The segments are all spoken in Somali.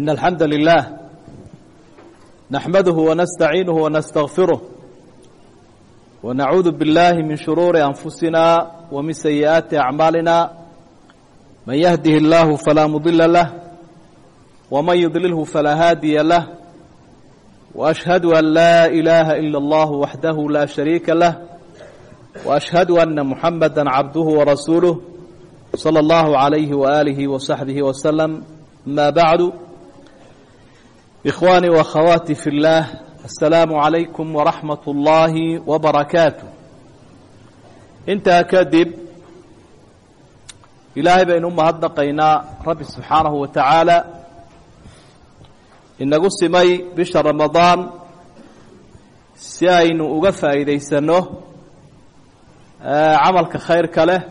إن الحمد لله نحمده ونستعينه ونستغفره ونعوذ بالله من شرور أنفسنا ومن سيئات أعمالنا من يهده الله فلا مضل له ومن يضلله فلا هادي له وأشهد أن لا إله إلا الله وحده لا شريك له وأشهد أن محمدا عبده ورسوله صلى الله عليه وآله وصحبه وسلم ما بعد ikhwaanii wakhawaatii fi اllaah assalaamu calaykum waraxmat ullaahi wabarakaatu intaa kadib ilaahay baynu u mahadnaqaynaa rabbi subxaanahu wa tacaala inagu simay bisha ramadaan si aynu uga faa'iidaysanno camalka khayrka leh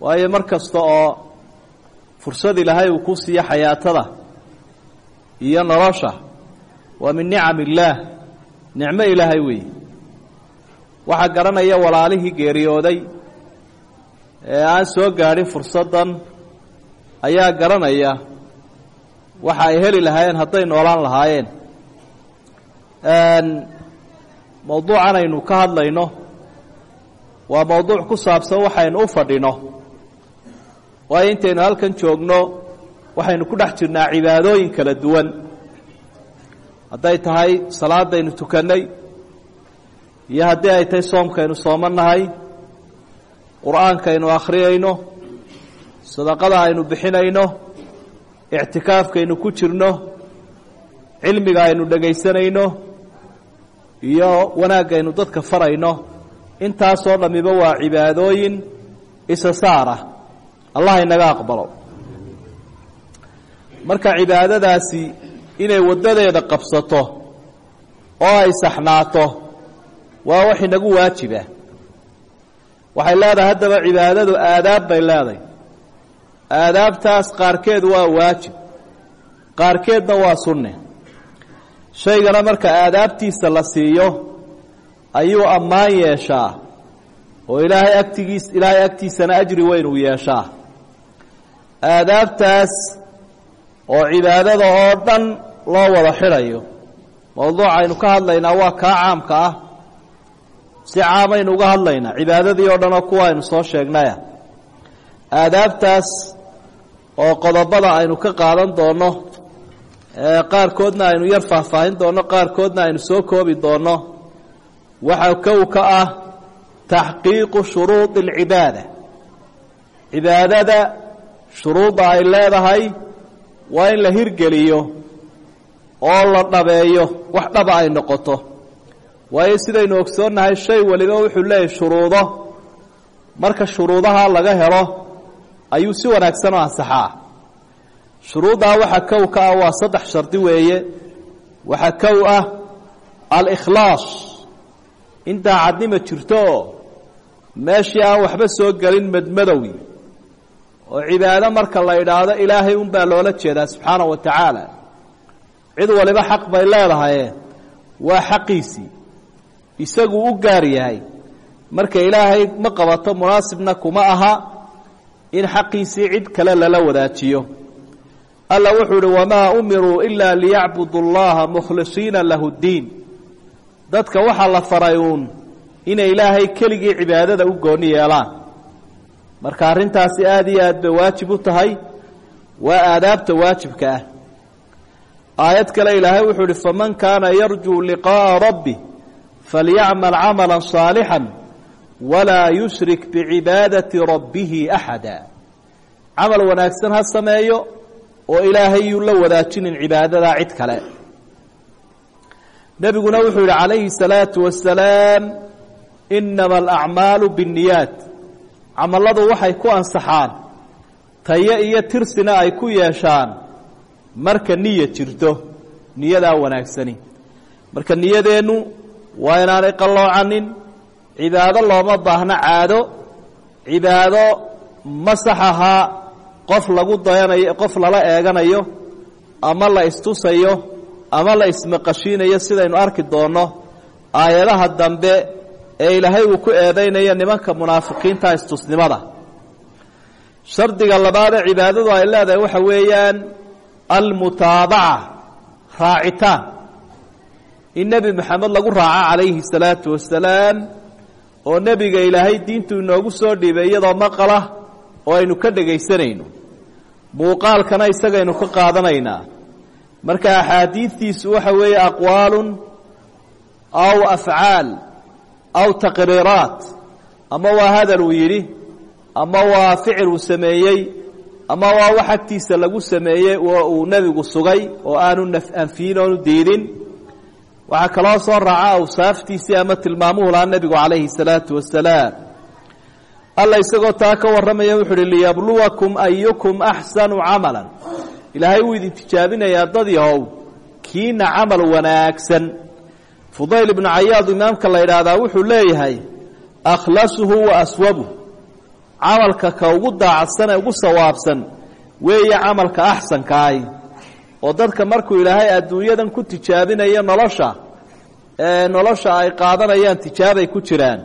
waayo mar kasta oo fursad ilaahay uu kuu siiyo xayaatada iyo nolosha. Waa min nicam illaah nicmo ilaahay weeye waxaa garanaya walaalihii geeriyooday. Ee aan soo gaadhin fursaddan ayaa garanaya waxa ay heli lahaayeen hadday noolaan lahaayeen. Mawduucan aynu ka hadlayno. Waa mawduuc ku saabsan waxaynu u fadhino. Waayo intaynu halkan joogno waxaynu ku dhex jirnaa cibaadooyin kala duwan. Hadday tahay salaadaynu tukannay iyo haddii ay tahay soomkaynu soomannahay qur'aankaynu akhriyayno sadaqada aynu bixinayno ictikaafkaynu ku jirno cilmiga aynu dhegaysanayno iyo wanaagaynu dadka farayno intaasoo dhammiba waa cibaadooyin isa saara. Allah inaga aqbalo marka cibaadadaasi inay waddadeeda qabsato oo ay saxnaato waa wax inagu waajiba. Waxay leedahay haddaba cibaadadu aadaab bay leedahay. Aadaabtaas qaarkeed waa waajib qaarkeedna waa sunne. Shaygana marka aadaabtiisa la siiyo ayuu ammaan yeeshaa oo ilaahay agtigiis ilaahay agtiisana ajri weyn uu yeeshaa. Aadaabtaas oo cibaadada oo dhan loo wada xidhayo. Mawduuca aynu ka hadlaynaa waa kaa caamka ah. Si caamaynu uga hadlaynaa cibaadadii oo dhan oo kuwa aynu soo sheegnaya aadaabtaas oo qodobada aynu ka qaadan doonno qaarkoodna aynu yar faahfaahin doonno qaarkoodna aynu soo koobi doonno waxaa kow ka ah taxqiiqu shuruudi alcibaada. Cibaadada shuruudda ay leedahay waa in la hirgeliyo oo la dhabeeyo wax dhaba ay noqoto. Waayo sidaynu ogsoonnahay shay waliba wuxuu leeyahay shuruudo. Marka shuruudaha laga helo ayuu si wanaagsan u ansaxaa. Shuruuddaa waxaa kow ka ah waa saddex shardi weeye. Waxaa kow ah alikhlaas. In daacadnima jirto oo meeshii aan waxba soo gelin madmadowi oo cibaado marka la idhaahdo ilaahay unbaa loola jeedaa subxaana wa tacaala. Cid waliba xaq bay leedahaye waa xaqiisii isaguu u gaar yahay. Marka ilaahay ma qabato munaasibna kuma aha in xaqiisii cid kale lala wadaajiyo. Alla wuxuu uhi wamaa umiruu ilaa liyacbudu allaha mukhlisiina lahu ddiin dadka waxaa la faray uun inay ilaahay keligii cibaadada u gooni yeelaan marka arrintaasi aad iyo aad ba waajib u tahay waa aadaabta waajibka ah. Aayad kale ilaahay wuxuu uhi faman kaana yarjuu liqaa'a rabbi falyacmal camala saalixan walaa yushrik bicibaadati rabbihi axada. Camal wanaagsan ha sameeyo oo ilaahay yuu la wadaajinin cibaadadaa cid kale. Nebiguna wuxuu yidhi calayhi salaatu wasalaam inama alacmaalu binniyaat camalladu waxay ku ansaxaan tayo iyo tirsina ay ku yeeshaan. Marka niya jirto niyadaa wanaagsani. Marka niyadeennu waa inaanay qalloocanin cibaado looma baahno caado cibaado masax ahaa qof lagu dayanayo qof lala eeganayo ama la istusayo ama la ismaqashiinayo sidaynu arki doonno. Aayadaha dambe ee ilaahay uu ku eedaynayo nimanka munaafiqiinta istusnimada. Shardiga labaadee cibaadadu ay leedahay waxa weeyaan almutaabaca raacitaan. In nebi moxamed lagu raaco calayhi salaatu wasalaam oo nebiga ilaahay diintu inoogu soo dhiibay iyadoo maqala oo aynu ka dhegaysanayno muuqaalkana isagaynu ka qaadanaynaa. Marka axaadiidtiisu waxa weeye aqwaalun aw afcaal aw taqriiraat ama waa hadal uu yidhi ama waa ficil uu sameeyey ama waa wax agtiisa lagu sameeyey oo uu nebigu sugay oo aanu anfiyin oonu diidin waxaa kaloo soo raaca awsaaftiisii ama tilmaamuhu lahaa nebigu calayhi salaatu wasalaam alla isagoo taa ka warramaya wuxu uhi liyabluwakum ayukum axsanu camalan ilaahay wuu idin tijaabinayaa dad yahow kiina camal wanaagsan fudayl ibnu cayaad imaamka la yidhaahdaa wuxuu leeyahay akhlasuhu wa aswabuh. Camalka ka ugu daacadsan ee ugu sawaabsan weeye camalka axsankaahi oo dadka markuu ilaahay adduunyadan ku tijaabinayo nolosha ee nolosha ay qaadanayaan tijaabay ku jiraan.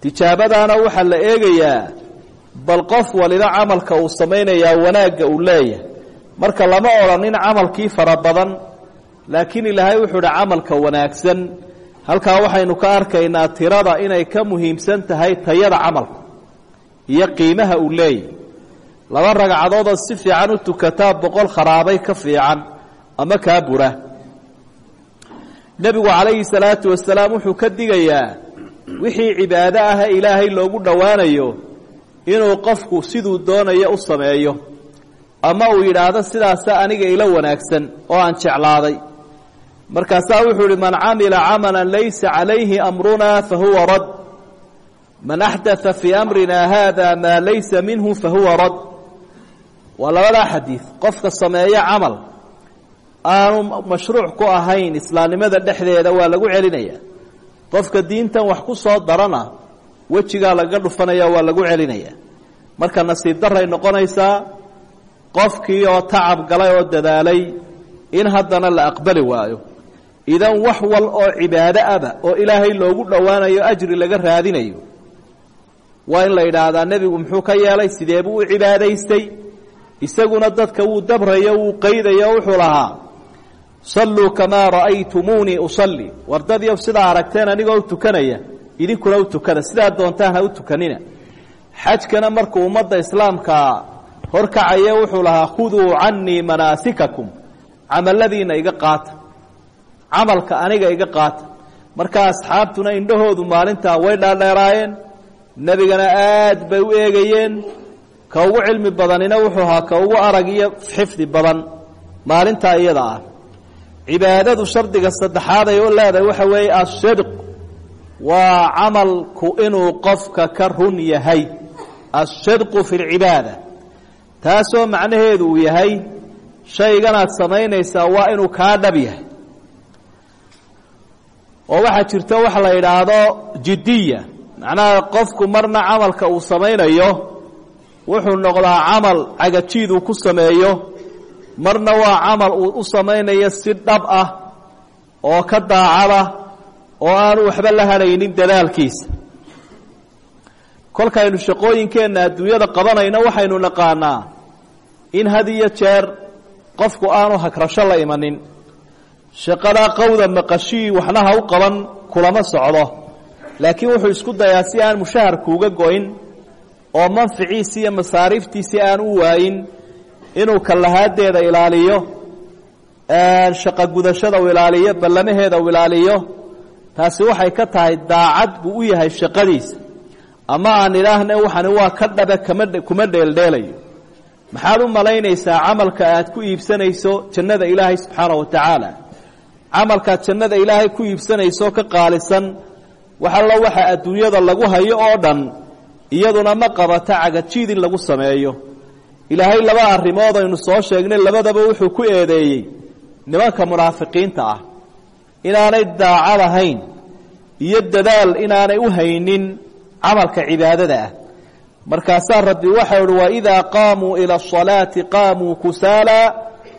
Tijaabadaana waxaa la eegayaa bal qof waliba camalka uu samaynayaa wanaagga uu leeyahay. Marka lama odhanin camalkii fara laakiin ilaahay wuxuu uhi camalka wanaagsan. Halkaa waxaynu ka arkaynaa tirada inay ka muhiimsan tahay tayada camalku iyo qiimaha uu leeyahy laba ragcadoodoo si fiican u tukataa boqol kharaabay ka fiican ama kaa bura. Nebigu calayhi salaatu wasalaam wuxuu ka digayaa wixii cibaado ah ilaahay loogu dhowaanayo inuu qofku siduu doonayo u sameeyo ama uu yidhaahdo sidaasa aniga ila wanaagsan oo aan jeclaaday markaasaa wuxuu ihi man camila camalan laysa calayhi amrunaa fahuwa rad. Man axdaa fii amrina haada maa laysa minhu fahuwa rad. Waa labadaa xadiid qofka sameeyo camal aanu mashruuc ku ahayn islaamnimada dhexdeeda waa lagu celinaya. Qofka diintan wax ku soo darana wejigaa lagaga dhufanaya waa lagu celinaya. Marka nasiib daray noqonaysaa qofkii oo tacab galay oo dadaalay in haddana la aqbali waayo idan wax wal oo cibaado aba oo ilaahay loogu dhowaanayo ajri laga raadinayo waa in la yidhaahdaa nebigu muxuu ka yeelay sidee buu u cibaadaystay? Isaguna dadka wuu dabrayo wuu qaydayo wuxuu lahaa salluu kamaa ra'aytumuunii usalli. War dadyow sidaa aragteen anigoo u tukanaya idinkuna u tukada sidaa doontaan u tukanina. Xajkana markuu ummadda islaamka horkacaya wuxuu lahaa khuduu cannii manaasikakum. Camalladiinna iga qaata camalka aniga iga qaata. Marka asxaabtuna indhahoodu maalintaa way dhaadheeraayeen nebigana aad bay u eegayeen. Ka ugu cilmi badanina wuxuu ahaa ka ugu arag iyo xifdi badan maalintaa iyada ah. Cibaadadu shardiga saddexaad ay u leedahay waxa weeye assidq waa camalku inuu qofka ka run yahay. Assidqu fi lcibaada taasoo macnaheedu uu yahay shayganaad samaynaysaa waa inuu kaa dhab yahay oo waxaa jirta waxa la yidhaahdo jiddiya. Macnaha qofku marna camalka uu samaynayo wuxuu noqdaa camal cagajiid uu ku sameeyo. Marna waa camal uu u samaynayo si dhab ah oo ka daacada oo aanu waxba la hadhaynin dadaalkiisa. Kolkaynu shaqooyinkeenna adduunyada qabanayno waxaynu naqaanaa in had iyo jeer qofku aanu hagrasho la imanin shaqadaa qowda maqashii waxna ha u qaban kulama socdo. Laakiin wuxuu isku dayaa si aan mushaharkuuga goyn oo manficiisi iyo masaariiftiisii aan u waayin inuu kallahaadeeda ilaaliyo shaqo gudashada u ilaaliyo ballamaheeda u ilaaliyo taasi waxay ka tahay daacad buu u yahay shaqadiisa. Ama aan idhaahne waxani waa ka dhabe kama kuma dheeldheelayo. Maxaad u malaynaysaa camalka aad ku iibsanayso jannada ilaahay subxaanahu wa tacaala camalkaad jannada ilaahay ku iibsanayso ka qaalisan. Wax allo waxa adduunyada lagu hayo oo dhan iyaduna ma qabata cagajiid in lagu sameeyo. Ilaahay laba arrimood aynu soo sheegnay labadaba wuxuu ku eedeeyey nimanka munaafiqiinta ah. Inaanay daacad ahayn iyo dadaal inaanay u haynin camalka cibaadada ah. Markaasaa rabbi waxau uhi waidaa qaamuu ila asalaati qaamuu kusaala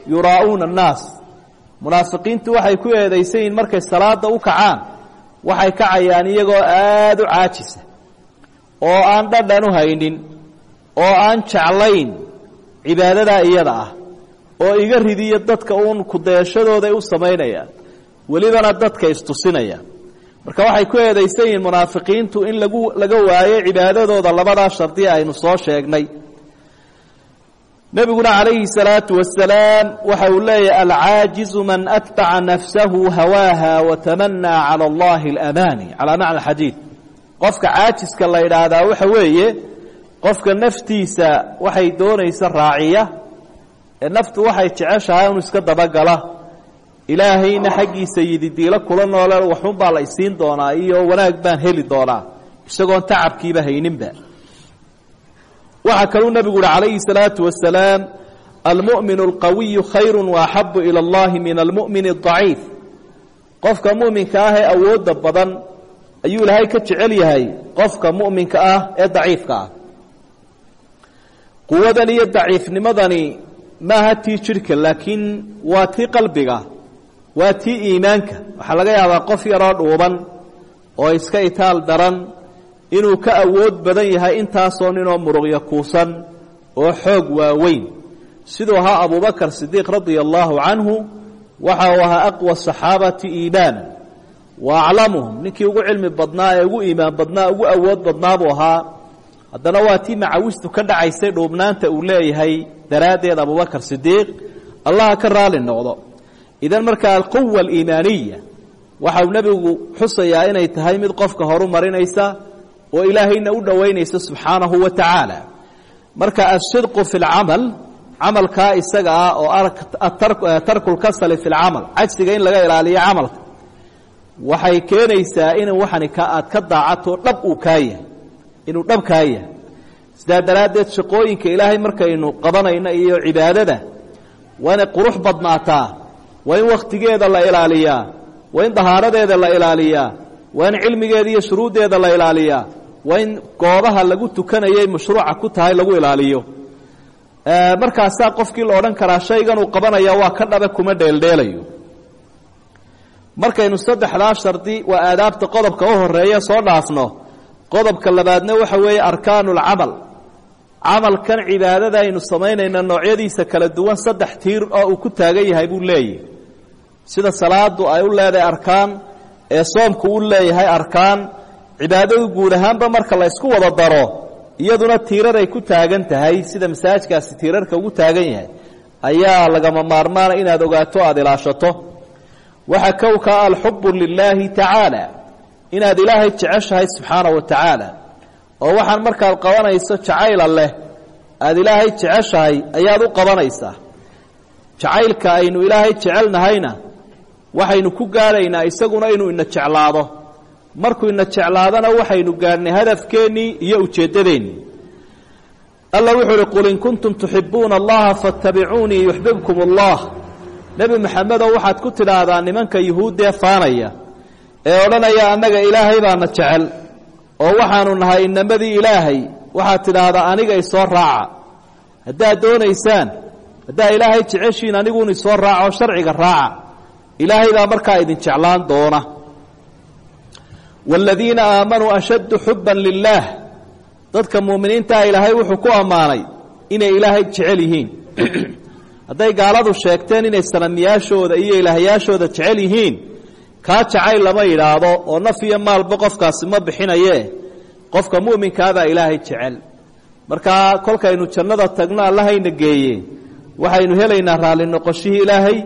yuraa'uuna annaas munaafiqiintu waxay ku eedaysan yihiin markay salaada u kacaan waxay kacayaan iyagoo aada u caajisa oo aan dhadhan u haynin oo aan jeclayn cibaadadaa iyada ah oo iga ridiya dadka uun kudayashadooday u samaynayaan welibana dadka istusinaya marka waxay ku eedaysan yihiin munaafiqiintu in lagu laga waayo cibaadadooda labadaa shardiya aynu soo sheegnay nebiguna calayhi salaatu wasalaam waxa uu leeyahy alcaajizu man atbaca nafsahu hawaaha watamanaa cala allahi alamaani. Calaa macna xadiid qofka caajiska la yidhaahdaa waxa weeye qofka naftiisa waxay doonaysa raaciya ee naftu waxay jeceshahay inu iska dabagala. Ilaahayna xaggiisa yididiilo kula noole waxun baa la isiin doonaa iyo wanaag baan heli doonaa isagoon tacabkiiba hayninba waxaa kaluu nebigu uhi calayhi salaatu wasalaam almu'min alqawiyu khayru waaxabu ila allahi min almu'min adaciif qofka mu'minka ah ee badan ayuu ilaahay ka jecel yahay qofka mu'minka ah ee daciifka ah. Quwadan iyo daciifnimadani maaha tii jidhka laakiin waa tii qalbiga waa tii iimaanka. Waxaa laga yaabaa qof yaroo dhuuban oo iska itaal daran inuu ka awood badan yahay intaasoo ninoo muruqyo kuusan oo xoog waaweyn. Siduu ahaa abubakar sidiiq radia allaahu canhu waxa uu ahaa aqwa saxaabati iimaana wa aclamuhum ninkii ugu cilmi badnaa ugu iimaan badnaa ugu awood badnaa buu ahaa. Haddana waa tii macawistu ka dhacaysay dhuubnaanta uu leeyahay daraaddeed abubakar sidiiq allaha ka raali noqdo. Idan markaa alquwa aliimaaniya waxa uu nebigu xusayaa inay tahay mid qofka horu marinaysa oo ilaahayna u dhowaynaysa subxaanahu wa tacaala. Marka asidqu fi lcamal camalkaa isaga ah oo tarkulkasali fi lcamal cajsiga in laga ilaaliyo camalka. Waxay keenaysaa in waxani aad ka daacato dhab uu kaa yahay inuu dhab kaa yahay. Sidaa daraaddeed shaqooyinka ilaahay markaynu qabanayno iyo cibaadada waa inay qurux badnaataa waa in wakhtigeeda la ilaaliyaa waa in dahaaradeeda la ilaaliyaa waa in cilmigeeda iyo shuruuddeeda la ilaaliyaa waa in goobaha lagu tukanayay mashruuca ku tahay lagu ilaaliyo. Markaasaa qofkii la odhan karaa shaygan uu qabanaya waa ka dhabe kuma dheeldheelayo. Markaynu saddexdaa shardi waa aadaabta qodobka u horreeya soo dhaafno. Qodobka labaadna waxa weeye arkaanu lcamal camalkan cibaadada aynu samaynayna noocyadiisa kala duwan saddex tiir oo uu ku taagan yahay buu leeyahy sida salaadu ay u leedahay arkaan ee soomku u leeyahay arkaan cibaadadu guud ahaanba marka la ysku wada daro iyaduna tiiraray ku taagan tahay sida masaajkaasi tiirarka ugu taagan yahay ayaa lagama maarmaana inaad ogaato aada ilaashato. Waxaa kowkaa alxubu lilaahi tacaala inaad ilaahay jeceshahay subxaana wa tacaala. Oo waxaan markaad qabanayso jacayla leh aada ilaahay jeceshahay ayaad u qabanaysaa. Jacaylka aynu ilaahay jecelnahayna waxaynu ku gaadhaynaa isaguna inuu ina jeclaado markuu ina jeclaadona waxaynu gaadhnay hadafkeennii iyo ujeeddadeennii alla wuxuu uhi qul in kuntum tuxibuuna allaha fattabicuunii yuxbibkum allah. Nebi maxamedow waxaad ku tidhaahdaa nimanka yuhuuddee faanaya ee odhanaya annaga ilaahay baana jecel oo waxaanu nahay inamadii ilaahay. Waxaad tidhaahdaa aniga isoo raaca. Haddaad doonaysaan haddaa ilaahay jeceshiin aniguun isoo raaco sharciga raaca. Ilaahay baa markaa idin jeclaan doona waaladiina aamanuu ashaddu xubban lilaah dadka muuminiintaa ilaahay wuxuu ku ammaanay inay ilaahay jecel yihiin hadday gaaladu sheegteen inay sanamiyaashooda iyo ilaahyaashooda jecel yihiin kaa jacayl lama yidhaahdo oo naf iyo maalba qofkaasi ma bixinaye qofka mu'minkaabaa ilaahay jecel markaa kolkaynu jannada tagno allahayna geeye waxaynu helaynaa raalli noqoshihii ilaahay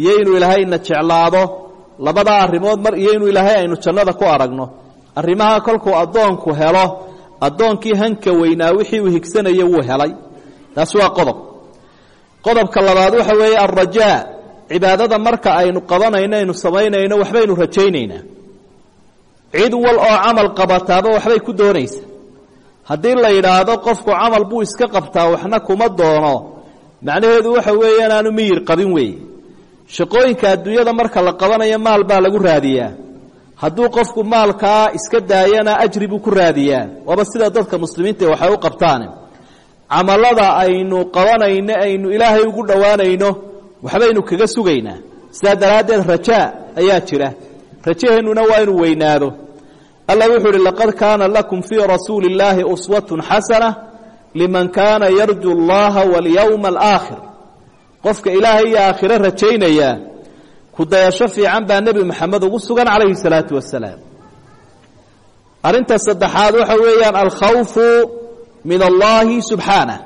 iyo inuu ilaahayna jeclaado labadaa arrimood mar iyo inuu ilaahay aynu jannada ku aragno. Arrimaha kolkuu addoonku helo addoonkii hanka weynaa wixii uu higsanaya wuu helay. Taasi waa qodob. Qodobka labaad waxa weeye alrajaa cibaadada marka aynu qabanayno aynu samaynayno waxbaynu rajaynaynaa. Cid wal oo camal qabataaba waxbay ku doonaysa haddii la yidhaahdo qofku camal buu iska qabtaa waxna kuma doono. Macnaheedu waxa weeye inaanu miyir qabin weeye shaqooyinka adduunyada marka la qabanayo maal baa lagu raadiyaa. Hadduu qofku maalkaa iska daayana ajri buu ku raadiyaa. Waaba sida dadka muslimiinta waxay u qabtaane camalada aynu qabanayno aynu ilaahay ugu dhowaanayno waxbaynu kaga sugaynaa. Sidaa daraaddeed rajaa ayaa jira. Rajaheennuna waa inuu weynaado. Alla wuxuu uhi laqad kaana lakum fii rasuuli illaahi uswatun xasana liman kaana yarju allaha walyowma alaakhir qofka ilaahay iyo aakhiro rajaynaya ku dayasho fiican baa nebi moxamed ugu sugan calayhi salaatu wasalaam arrinta saddexaad waxa weeyaan alkhawfu min allaahi subxaanah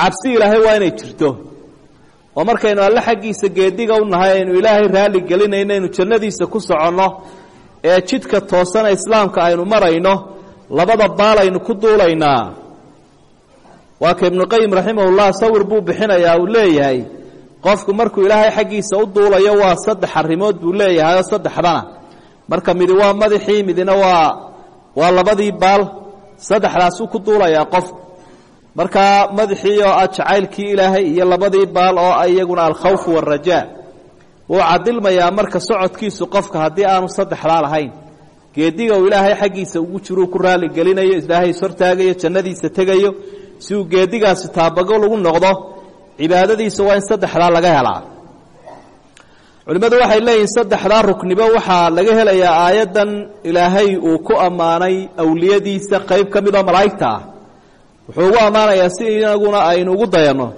cabsi ilaahay waa inay jirto. Oo markaynu alle xaggiisa geediga u nahay aynu ilaahay raalli gelinayno aynu jannadiisa ku soconno ee jidka toosana islaamka aynu marayno labada baal aynu ku duulaynaa waa ka ibnuqayim raximahullah sawir buu bixinayaa uu leeyahay qofku markuu ilaahay xaggiisa u duulayo waa saddex arrimood buu leeyahay oo saddexdana. Marka midi waa madaxii midina waa waa labadii baal. Saddexdaasuu ku duulayaa qofku markaa madaxii oo ah jacaylkii ilaahay iyo labadii baal oo ah iyaguna alkhawfu waalrajaa wuu cadilmayaa marka socodkiisu qofka haddii aanu saddexdaa lahayn geediga uu ilaahay xaggiisa ugu jiruu ku raali ilaahay ishortaagayo jannadiisa tegayo si uu geedigaasi taabagol ugu noqdo cibaadadiisa waa in saddexdaa laga helaa. Culimmadu waxay leeyihiin saddexdaa rukniba waxaa laga helayaa aayaddan ilaahay uu ku ammaanay awliyadiisa qayb ka midoo malaa'igta. Ah wuxuu ugu ammaanayaa si inaguna aynu ugu dayanno.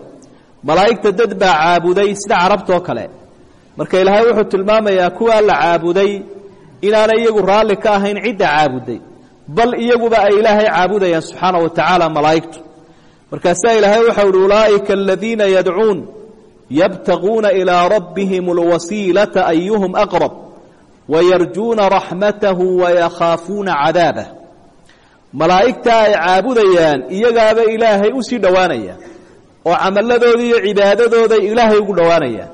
Malaa'igta dad baa caabuday sida carabtoo kale. Marka ilaahay wuxuu tilmaamayaa kuwaa la caabuday inaanay iyagu raalli ka ahayn cidda caabuday. Bal iyaguba ay ilaahay caabudayaan subxaana wa tacaala malaa'igtu markaasaa ilaahay waxau uhi ulaa'ika aladiina yadcuun yabtaguuna ilaa rabbihim alwasiilata ayuhum aqrab wayarjuuna raxmatahu wayakhaafuuna cadaabah malaa'igtaa ay caabudayaan iyagaaba ilaahay u sii dhowaanaya oo camaladooda iyo cibaadadooday ilaahay ugu dhowaanayaan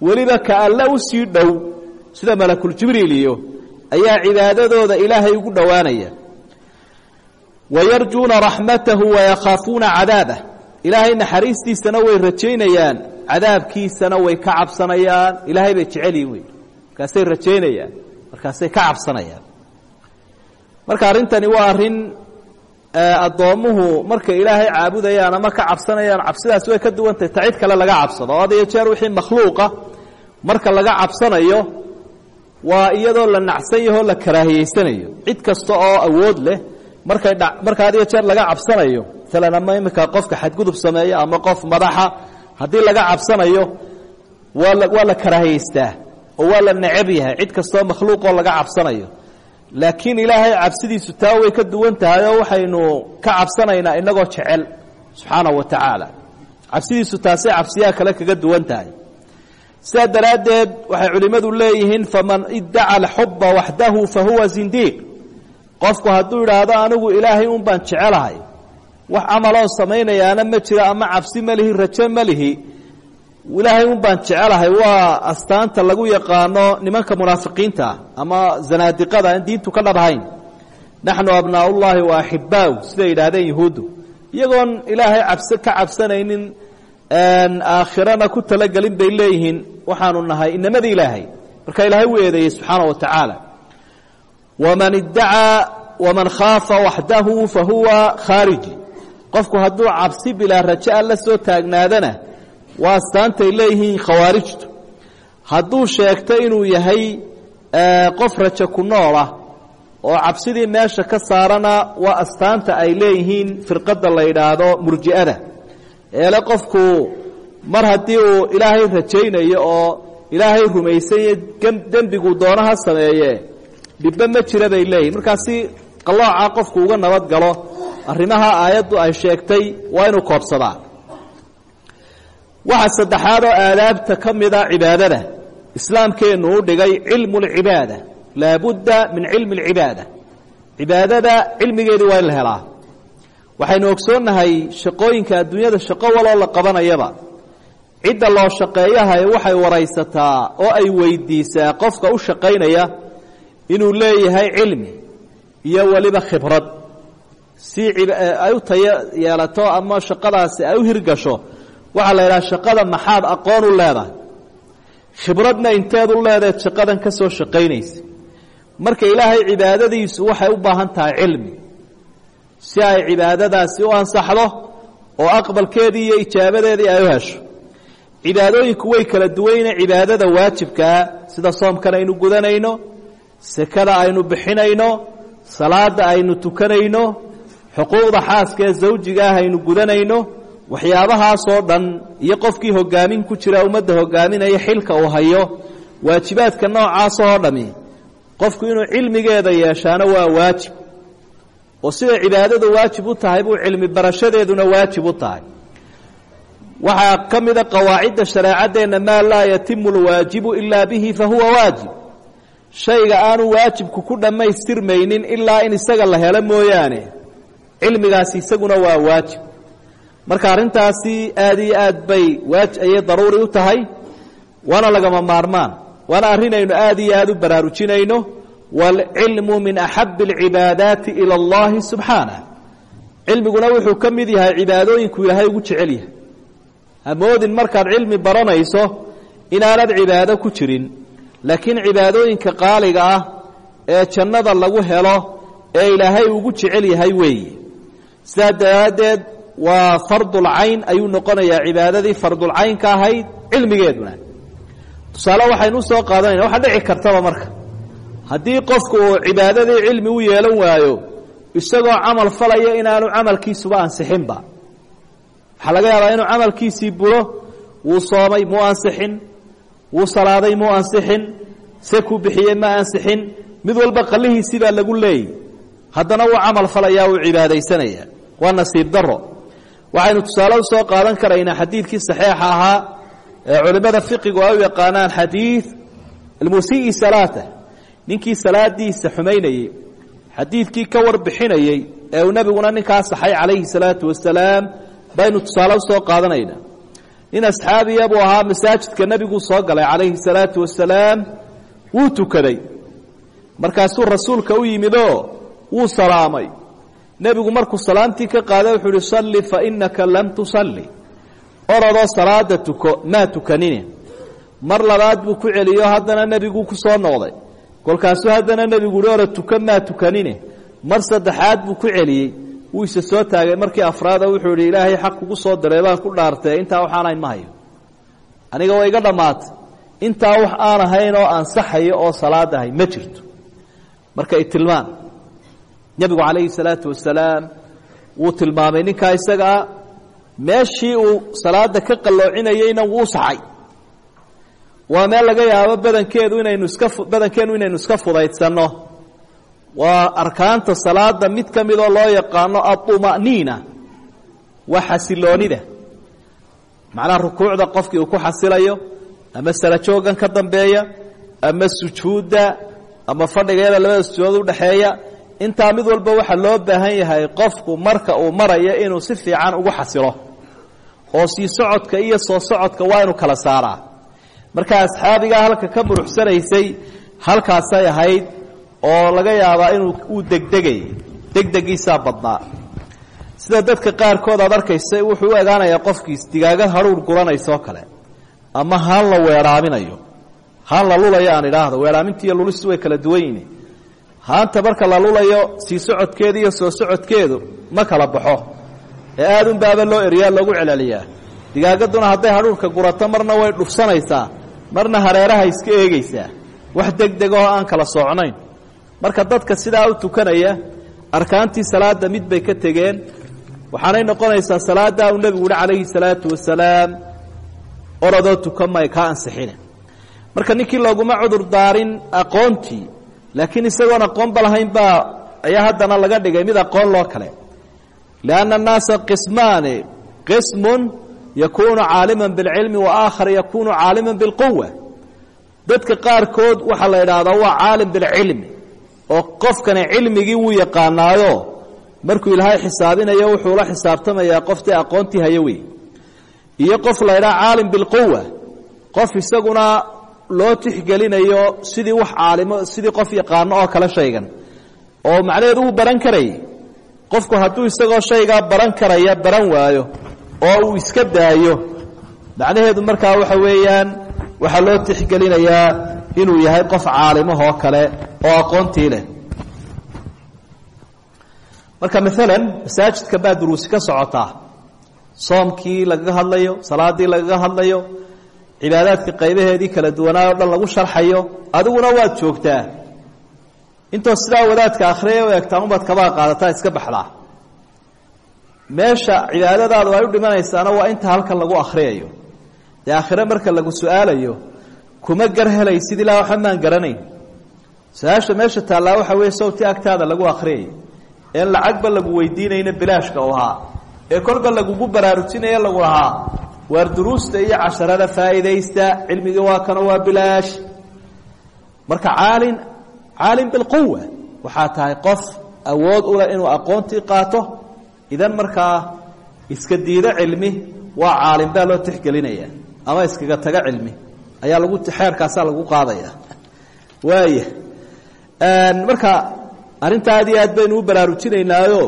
weliba ka alle u sii dhow sida malakuljibriil iyo ayaa cibaadadooda ilaahay ugu dhowaanaya wayarjuuna raxmatahu wayakhaafuuna cadaabah ilaahay naxariistiisana way rajaynayaan cadaabkiisana way ka cabsanayaan ilaahay bay jecel yihiin wey markaasay rajaynayaan markaasay ka cabsanayaan marka arrintani waa arrin addoommuhu markay ilaahay caabudayaan ama ka cabsanayaan cabsidaasi way ka duwantahay ta cid kale laga cabsado oo had iyo jeer wixii makhluuqa marka laga cabsanayo waa iyadoo la nacsan yahoo la karaahiyeysanayo cid marka had iyo jeer laga cabsanayo maalan ama qofka xadgudub sameeya ama qof madaxa haddii laga cabsanayo waa la karaahiyeystaa oo waa la necab yahay cid laga cabsanayo. Laakiin ilaahay cabsidiisu taa way ka duwan tahay waxaynu ka cabsanaynaa inagoo jecel subxaana wa tacaala. Cabsidiisu taasay cabsiyaha kale kaga duwan tahay. Sidaa daraaddeed waxay culimmadu leeyihiin faman iddaca alxubba waxdahu fa huwa zindiiq qofku hadduu idhaahdo anigu ilaahay un baan jecelahay. Wax camaloo samaynayaana ma jiro ama cabsi ma lihi rajo ma lihi. Ilaahay un baan jecelahay. Waa astaanta lagu yaqaano nimanka munaafiqiinta ama zanaadiqada aan diintu ka dhabhayn naxnu abnaaullaahi wa axibaahu siday yidhaahdeen yuhuuddu. Iyagoon ilaahay cabse ka cabsanaynin aakhirana ku talagelin bay leeyihiin. Waxaanu nahay inamadii ilaahay. Marka ilaahay u eedeeyey subxaana wa tacaala waman iddacaa waman khaafa waxdahu fa huwa khaariji qofku hadduu cabsi bilaa rajo alla soo taagnaadana waa astaantay leeyihiin khawaarijtu hadduu sheegto inuu yahay qof rajo ku noolah oo cabsidii meesha ka saarana waa astaanta ay leeyihiin firqadda la yidhaahdo murji'ada eele qofku mar haddii uu ilaahay rajaynayo oo ilaahay rumaysaye dembiguu doonaha sameeye dhibbe ma jira bay leeyihiin markaasi qalooca qofku uga nabad galo arrimaha aayaddu ay sheegtay waa inuu koobsadaa. Waxa saddexaad oo aadaabta ka mida cibaadada. Islaamkeennu u dhigay cilmu lcibaada laabudda min cilmi alcibaada cibaadada cilmigeedii waa in la helaa. Waxaynu ogsoonnahay shaqooyinka adduunyada shaqo waloo la qabanayaba. Cidda loo shaqeeyahay waxay waraysataa oo ay weydiisaa qofka u shaqaynaya inuu leeyahay cilmi iyo weliba khibrad. Si ay u tayo yeelato ama shaqadaasi ay u hirgasho waxaa la yidhaha shaqada maxaad aqoon u leedahay. Khibradna inteed u leedahed shaqadan ka soo shaqaynaysa. Marka ilaahay cibaadadiisu waxay u baahan tahay cilmi. Si ay cibaadadaasi u ansaxdo oo aqbalkeedii iyo ijaabadeedii ay u hesho. Cibaadooyinku way kala duwayne cibaadada waajibkaa sida soomkan aynu gudanayno sekada aynu bixinayno salaada aynu tukanayno xuquuqda xaaska ee zawjiga ah aynu gudanayno waxyaabahaasoo dhan iyo qofkii hogaamin ku jira ummadda hogaaminaya xilka uu hayo waajibaadka noocaasoo dhami qofku inuu cilmigeeda yeeshaana waa waajib. Oo siday cibaadadu waajib u tahay buu cilmi barashadeeduna waajib u tahay. Waxaa ka mida qawaacidda shareecadeenna maa laa yatimu lwaajibu ilaa bihi fa huwa waajib shayga aanu waajibku ku dhammaystirmaynin ilaa in isaga la helo mooyaane cilmigaasi isaguna waa waajib. Marka arrintaasi aada iyo aad bay waaj ayay daruuri u tahay waana lagama maarmaan. Waana arrinaynu aada iyo aada u baraarujinayno waalcilmu min axabi alcibaadaati ila allahi subxaanah cilmiguna wuxuu ka mid yahay cibaadooyinku ilaahay ugu jecel yahay. Hamoodin markaad cilmi baranayso inaanad cibaado ku jirin laakiin cibaadooyinka qaaliga ah ee jannada lagu helo ee ilaahay ugu jecel yahay weeye. Sidaa daraaddeed waa fardulcayn ayuu noqonayaa cibaadadii fardulcaynka ahayd cilmigeeduna. Tusaale waxaynu u soo qaadanayna waxaa dhici kartaba marka. Haddii qofku uu cibaadadii cilmi u yeelan waayo isagoo camal falaya inaanu camalkiisuba ansixinba. Waxaa laga yaabaa inuu camalkiisii bulo wuu soomay muu ansixin wuu salaaday muu ansixin? Se ku ma ansixin? Mid walba qallihiisii baa lagu leeyay. Haddana wuu camal falaya uu cibaadaysanaya. Waa nasiib daro waxaynu tusaale u soo qaadan karaynaa xadiidkii saxiixa ahaa ee culimmada fiqigu ay u yaqaanaan xadiid almusii salaata. Ninkii salaadiisa xumaynayey xadiidkii ka warbixinayey ee uu nebiguna ninkaa saxay calayhi salaatu wasalaam baynu tusaale u soo qaadanaynaa nin asxaabiya buu ahaa masaajidka nebiguu soo galay calayhi salaatu wasalaam wuu tukaday. Markaasuu rasuulka u yimidoo wuu salaamay. Nebigu markuu salaamtii ka qaaday wuxuu uhi salli fa innaka lam tusalli. Orodoo salaada tuko maa tukanine. Mar labaad buu ku celiyo haddana nebiguu ku soo noqday. Kolkaasuu haddana nebigu uhi orod tuka maa tukanine. Mar saddexaad buu ku celiyey wuu isa soo taagay. Markii afraada wuxuu idhi ilaahay xaq kugu soo diray baan ku dhaartee intaa wax aan ahayn ma hayo. Aniga waa iga dhammaatay intaa wax aan ahayn oo ansaxayo oo salaad ahay ma jirto. Marka itilmaan nebigu calayhi salaatu wasalaam wuu tilmaamay ninkaa isagaa meeshii uu salaada ka qalloocinayeyna wuu saxay. Waa meel laga yaabo badankeedu inaynu iska badankeenu inaynu iska fudaydsanno waa arkaanta salaada mid ka midoo loo yaqaano aطuma'niina waa xasiloonida. Macnaha rukuucda qofkii uu ku xasilayo ama sarajoogan ka dambeeya ama sujuudda ama fadhigeeda labada sujuudood udhaxeeya intaa mid walba waxaa loo baahan yahay qofku marka uu marayo inuu si fiican ugu xasilo. Oo sii socodka iyo soo socodka waa inuu kala saaraa. Marka asxaabigaa halka ka muruxsanaysay halkaasay ahayd oo laga yaabaa inuu uu degdegay. Degdegiisaa badnaa. Sida dadka qaarkood aad arkaysa wuxuu u egaanayaa qofkiis digaaga haruur guranaysaoo kale. Ama haan la weerhaaminayo haan la lulayo aan idhaahdo. Weerhaaminti iyo lulistu way kala duwan yihiin haanta marka la lulayo sii socodkeedu iyo soo socodkeedu ma kala baxo. Ee aada un baaba loo eriyaa loogu celceliyaa digaagaduna hadday hadhuurka gurato marna way dhufsanaysaa. Marna hareeraha iska eegaysaa. Wax degdeg oo aan kala socnayn marka dadka sidaa u tukanaya arkaantii salaada mid bay ka tegeen. Waxaanay noqonaysaa salaaddaa uu nebigu uhi calayhi salaatu wasalaam orodoo tukan may kaa ansixine. Marka ninkii looguma cudur daarin aqoontii laakiin isagoon aqoonba lahayn baa ayaa haddana laga dhigay mid aqoon loo kale. Lianna annaasa qismaani qismun yakuunu caaliman bilcilmi wa aakhar yakuunu caaliman bilquwa dadka qaarkood waxaa la idhaahdaa waa caalim bilcilmi oo qofkani cilmigii wuu yaqaanaayo markuu ilaahay xisaabinayo wuxuu la xisaabtamayaa qoftii aqoontii hayo wey iyo qof la ydhaha caalim bilquwa qof isaguna loo tixgelinayo sidii wax caalimo sidii qof yaqaano oo kale shaygan. Oo macnaheedu uu baran karayay qofku hadduu isagoo shaygaa baran karaya baran waayo oo uu iska daayo. Macnaheedu markaa waxa weeyaan waxaa loo tixgelinayaa inuu yahay qof caalimahoo kale oo aqoontii leh. Marka maalan masaajidka baa duruusi ka socotaa soomkii lagaga hadlayo salaadii lagaga hadlayo cibaadaadka qaybaheedii kala duwanaa o dhan lagu sharxayo adiguna waad joogtaa. Intoo sidaa wadaadka akhriya u eegtaa unbaad kabaa qaadataa iska baxdaa. Meesha cibaadadaadu ay u dhimanaysaana waa inta halkan lagu akhriyayo. Dee aakhire marka lagu su'aalayo kuma gar helaysid ilaa waxa maan garanayn. Su'aasha meesha taallaa waxa weeye sawti agtaada lagu akhriyay een lacagba lagu weydiinayna bilaashka u ahaa. Ee kolba lagugu baraarujinaya lagu lahaa waar duruusta iyo casharada faa'iidaysta cilmigii waa kano waa bilaash. Marka caalin caalim bilquwa waxaa tahay qof awood u leh inuu aqoontii qaato. Idan markaa iska diido cilmi waa caalim baa loo tixgelinaya. Ama iskaga taga cilmi ayaa lagu xeerkaasaa lagu qaadaya. Waaya marka arrinta aad iyo aad baynu u baraarujinaynaayo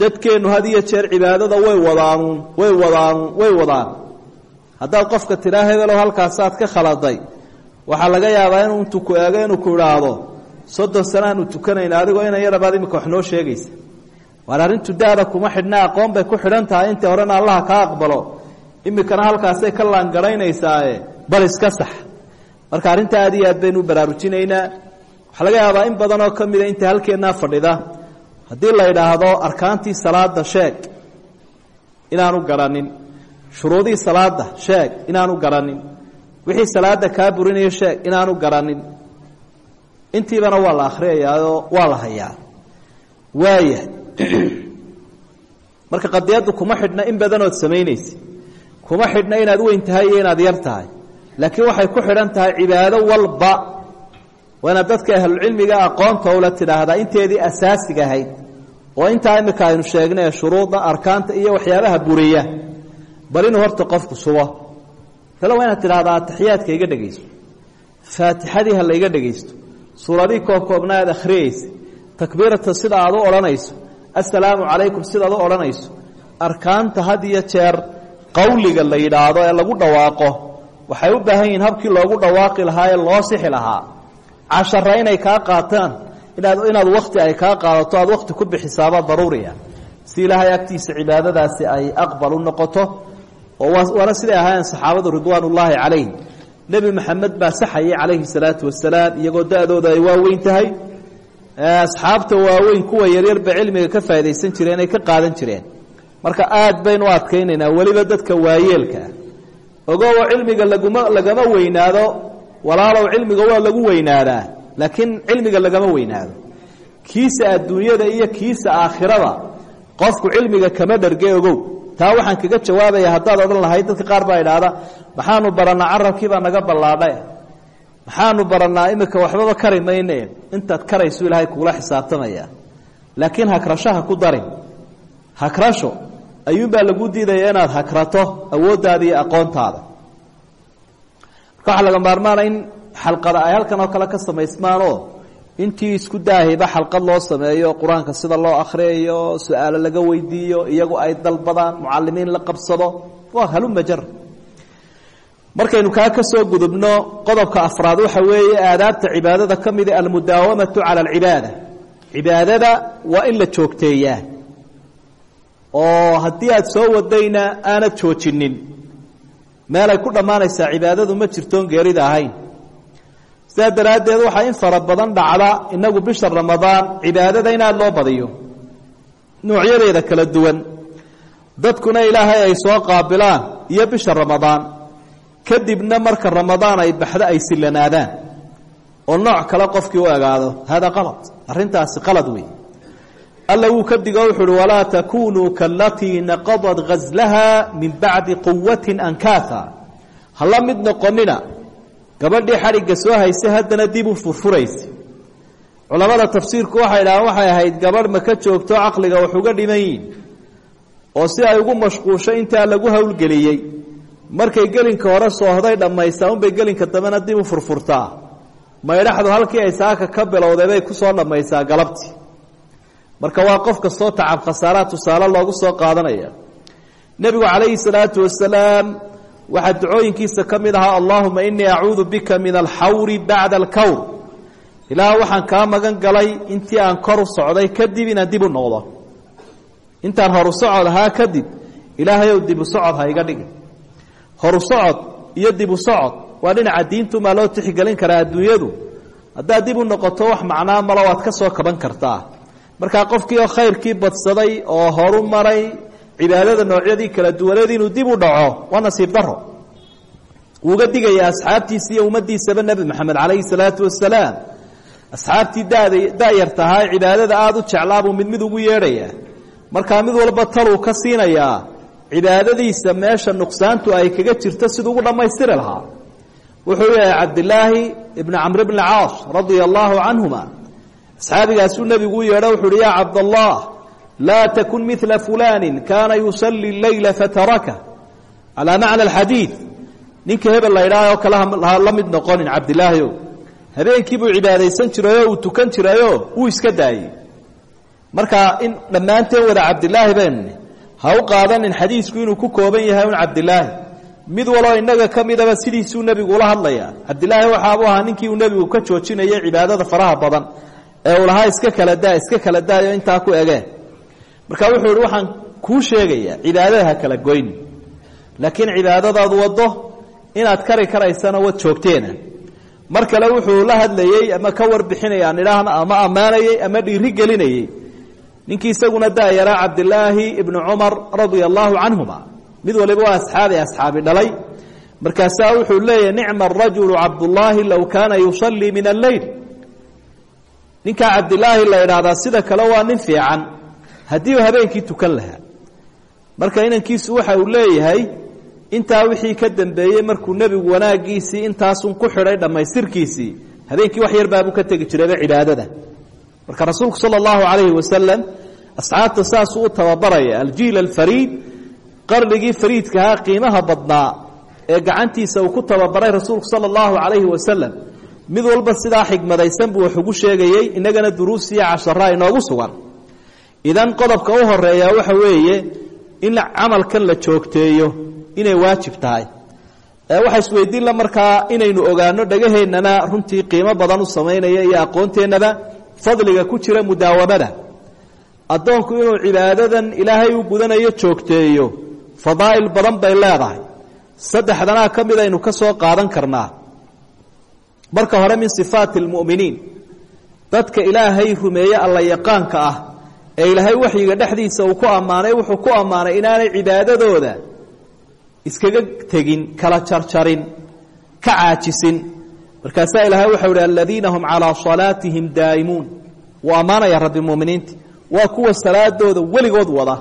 dadkeennu had iyo jeer cibaadada way wadaanuun way wadaanuun way wadaan. Haddaad qofka tidhaa hebelow halkaasaad ka khaladay waxaa laga yaabaa inuu intuu ku eego inuu ku idhaahdo soddon sanaanu tukanayna adigoo inan yarabaad imika wax noo sheegaysa. Waar arrintu daada kuma xidhna aqoon bay ku xidhan tahay inta horena allaha kaa aqbalo. Imikana halkaasay ka laangaraynaysaае bal iska sax. Marka arrinta aad iyo aad baynu u baraarujinaynaa waxaa laga yaabaa in badanoo ka mida inta halkeennaa fadhida haddii la idhaahdo arkaantii salaada sheeg inaanu garanin. Shuruudihii salaada sheeg inaanu garanin. Wixii salaada kaa burinayo sheeg inaanu garanin. Intiibana waa la akhriyayaao waa la hayaa. Waaya marka qadiyaddu kuma xidhna in badanood samaynaysa kuma xidhna inaad weyn tahay iyo inaad yar tahay laakiin waxay ku xidhan tahay cibaado walba waana dadka ahlucilmiga aqoonta ula tidhaahdaa inteedii asaasiga ahayd oo intaa imika aynu sheegnay shuruudda arkaanta iyo waxyaabaha buriya. Bal inuu horta qofku subo. Kale waa inaad tidhahdaa ataxiyaadka iga dhegaysto faatixadii ha la iga dhegaysto suuradihii takbiirata sida aad u odhanayso assalaamu calaykum sidaad u odhanayso arkaanta had iyo jeer qawliga la yidhaahdo ee lagu dhawaaqo waxay u baahan yihiin habkii loogu dhawaaqi lahaa ee loo sixi lahaa. Cashara inay kaa qaataan inaad inaad wakti ay kaa qaadato aad wakti ku bixisaaba daruuriya. Si ilaahay agtiisa cibaadadaasi ay aqbal u noqoto oo waana siday ahaayeen saxaabadu ridwaan ullaahi calayhim. Nebi maxamed baa saxayay calayhi salaatu wasalaam iyagoo da-dooda ay waaweyn tahay. Asxaabta waaweyn kuwa yaryar ba cilmiga ka faa'idaysan jireen ay ka qaadan jireen. Marka aad baynu adkaynaynaa weliba dadka waayeelkaa ogowo cilmiga laguma lagama weynaado. Walaalow cilmiga waa lagu weynaadaa. Laakiin cilmiga lagama weynaado. Kiisa adduunyada iyo kiisa aakhirada qofku cilmiga kama dharge ogow. Taa waxaan kaga jawaabaya haddaad odhan lahayd dadka qaar baa idhaahda maxaanu barannaa carabkiibaa naga ballaadha maxaanu barannaa imika waxbaba kari intaad karaysu ilaahay kugula xisaabtamaya. Laakiin hakrashaha ku darin. Hakrasho ayuunbaa lagu diidaya inaad hakrato awooddaada iyo aqoontaada. Marka laga maarmaana in xalqada ay halkan oo kale ka samaysmaanoo intii isku daahayba xalqad loo sameeyo qur'aanka sida loo akhriyayo su'aalo laga weydiiyo iyagu ay dalbadaan mucalimiin la qabsado waa halumajar markaynu kaa ka soo gudubno qodobka afraad waxa weeye aadaabta cibaadada ka mida almudaawamatu cala alcibaada. Cibaadada waa in la joogteeyaa oo haddii aad soo wadayna aanad joojinin. Meelay ku dhammaanaysaa cibaadadu ma jirtoon geerida ahayn. Sidaa daraaddeed waxaa in fara badan dhacda inagu bisha ramadaan cibaadada in aada loo badiyo. Noocyadeeda kala duwan. Dadkuna ilaahay ay soo qaabilaan iyo bisha ramadaan. Kadibna marka ramadaan ay baxdo ay sillanaadaan oo nooc kale qofkii u egaado hada qalad arrintaasi qalad wey alla wuu ka digo wuxu uhi walaa takunuu kaalatii naqadad ghaslaha min bacdi quwatin ankaata hala mid noqonina gabadhii xadhigga soo haysa haddana dib u furfuraysa culammada tafsiirku waxay dhahaan waxay ahayd gabadh maka joogto caqliga wax uga dhiman oo si ay ugu mashquusho intaa lagu howlgeliyey markay gelinka hore soohday dhammaysaa unbay gelinka dambena dib u furfurtaa. Maydhaxdu halkii ay saaka ka bilowday bay ku soo dhammaysaa galabtii marka waa qof kastoo tacab khasaaraa tusaale loogu soo qaadanaya. Nebigu calayhi salaatu wasalaam waxaa ducooyinkiisa ka mid ahaa allahuma inii acuudu bika min alxawri bacda alkawr. Ilaah waxaan kaa magan galay intii aan kor u socday kadib inaan dib u noqdo. Intaan horu socod ahaa kadib ilaahayow dibu socod ha iga dhigi horu socod iyo dibu socod waa dhinaca diintumaa loo tixgelin karaa adduunyadu. Haddaad dib u noqoto wax macnaa malo waad ka soo kaban kartaa markaa qofkii oo khayrkii badsaday oo horu maray cibaadada noocyadii kala duwaneed inuu dib u dhaco waa nasiib daro uuga digaya asxaabtiisa iyo ummaddiisaba nebi moxamed calayhi salaatu wasalaam asxaabtii dada da-yar tahaa cibaadada aada u jeclaabuu mid mid ugu yeedhayaa. Markaa mid walba taluu ka siinayaa cibaadadiisa meesha nuqsaantu ay kaga jirto siduu ugu dhammaystiri lahaa. Wuxuu yahay cabdilaahi ibni camr bni caas radia allaahu canhuma asxaabigaasuu nebigu u yeedho wuxu uhi yaa cabdallah laa takun midla fulani kaana yusalli leyla fataraka. Calaa macna alxadiid ninka hebel la ydhaah oo kale ha la mid noqonin cabdilaahiyow habeenkii buu cibaadaysan jirayoo uu tukan jirayoo wuu iska daayey. Marka in dhammaanteen wada cabdilaahi baynu ha u qaadanin xadiisku inuu ku kooban yahay un cabdilaahi mid waloo innaga ka midaba sidiisuu nebigu ula hadlayaa. Cabdilaahi waxaabuu ahaa ninkii uu nebigu ka joojinayay cibaadada faraha badan ee uu lahaa iska kala daa iska kala daayo intaa ku egeen. Marka wuxuu ihi waxaan kuu sheegayaa kala goyni laakiin cibaadadaadu waddo inaad kari karaysana wad joogteena. Mar kale wuxuu la hadlayey ama ka warbixinaya aan idhaahna ama ammaanayey ama dhiiri gelinayey ninkii isaguna daayaraa cabdilaahi ibnu cumar radia allaahu mid waliba waa asxaabi asxaabi dhalay. Markaasaa wuxuu leeyahy nicma arajulu cabdullaahi low kaana yusallii min alleyl ninkaa cabdilaahi la idhaahdaa sida kale waa nin fiican. Haddii uu habeenkii tukan lahaa. Marka inankiisu waxa uu leeyahay intaa wixii ka dambeeyey markuu nebigu wanaagiisii intaasun ku xidhay dhammaystirkiisii habeenkii wax yar baabuu ka tegi jirayba cibaadada. Marka rasuulku sala allahu calayhi wasalam asxaabta saasuu u tababaraya aljiil alfariid qarnigii fariidkahaa qiimaha badnaa ee gacantiisa uu ku tababaray rasuulku sala allahu calayhi wasalam mid walba sidaa xigmadaysan buu wax ugu sheegayey innagana duruusiya casharaa inoogu sugan. Idan qodobka u horreeya waxa weeye in camalkan la joogteeyo inay waajib tahay. Waxa isweydiinla markaa inaynu ogaano dhagaheennana runtii qiimo badan u samaynaya iyo aqoonteennaba fadliga ku jira mudaawamada addoonku inuu cibaadadan ilaahay u gudanayo joogteeyo fadaa'il badan bay leedahay. Saddexdanaa ka mid aynu ka soo qaadan karnaa marka hore min sifaati almu'miniin dadka ilaahay rumeeye alla yaqaanka ah. Ee ilaahay waxyiga dhexdiisa uu ku ammaanay wuxuu ku ammaanay inaanay cibaadadooda iskaga tegin kala jarjarin ka caajisin. Markaasaa ilaahay waxau ihi aladiina hum calaa salaatihim daa'imuun. Wuu ammaanaya rabbi muminiinta. Waa kuwa salaadooda weligood wada.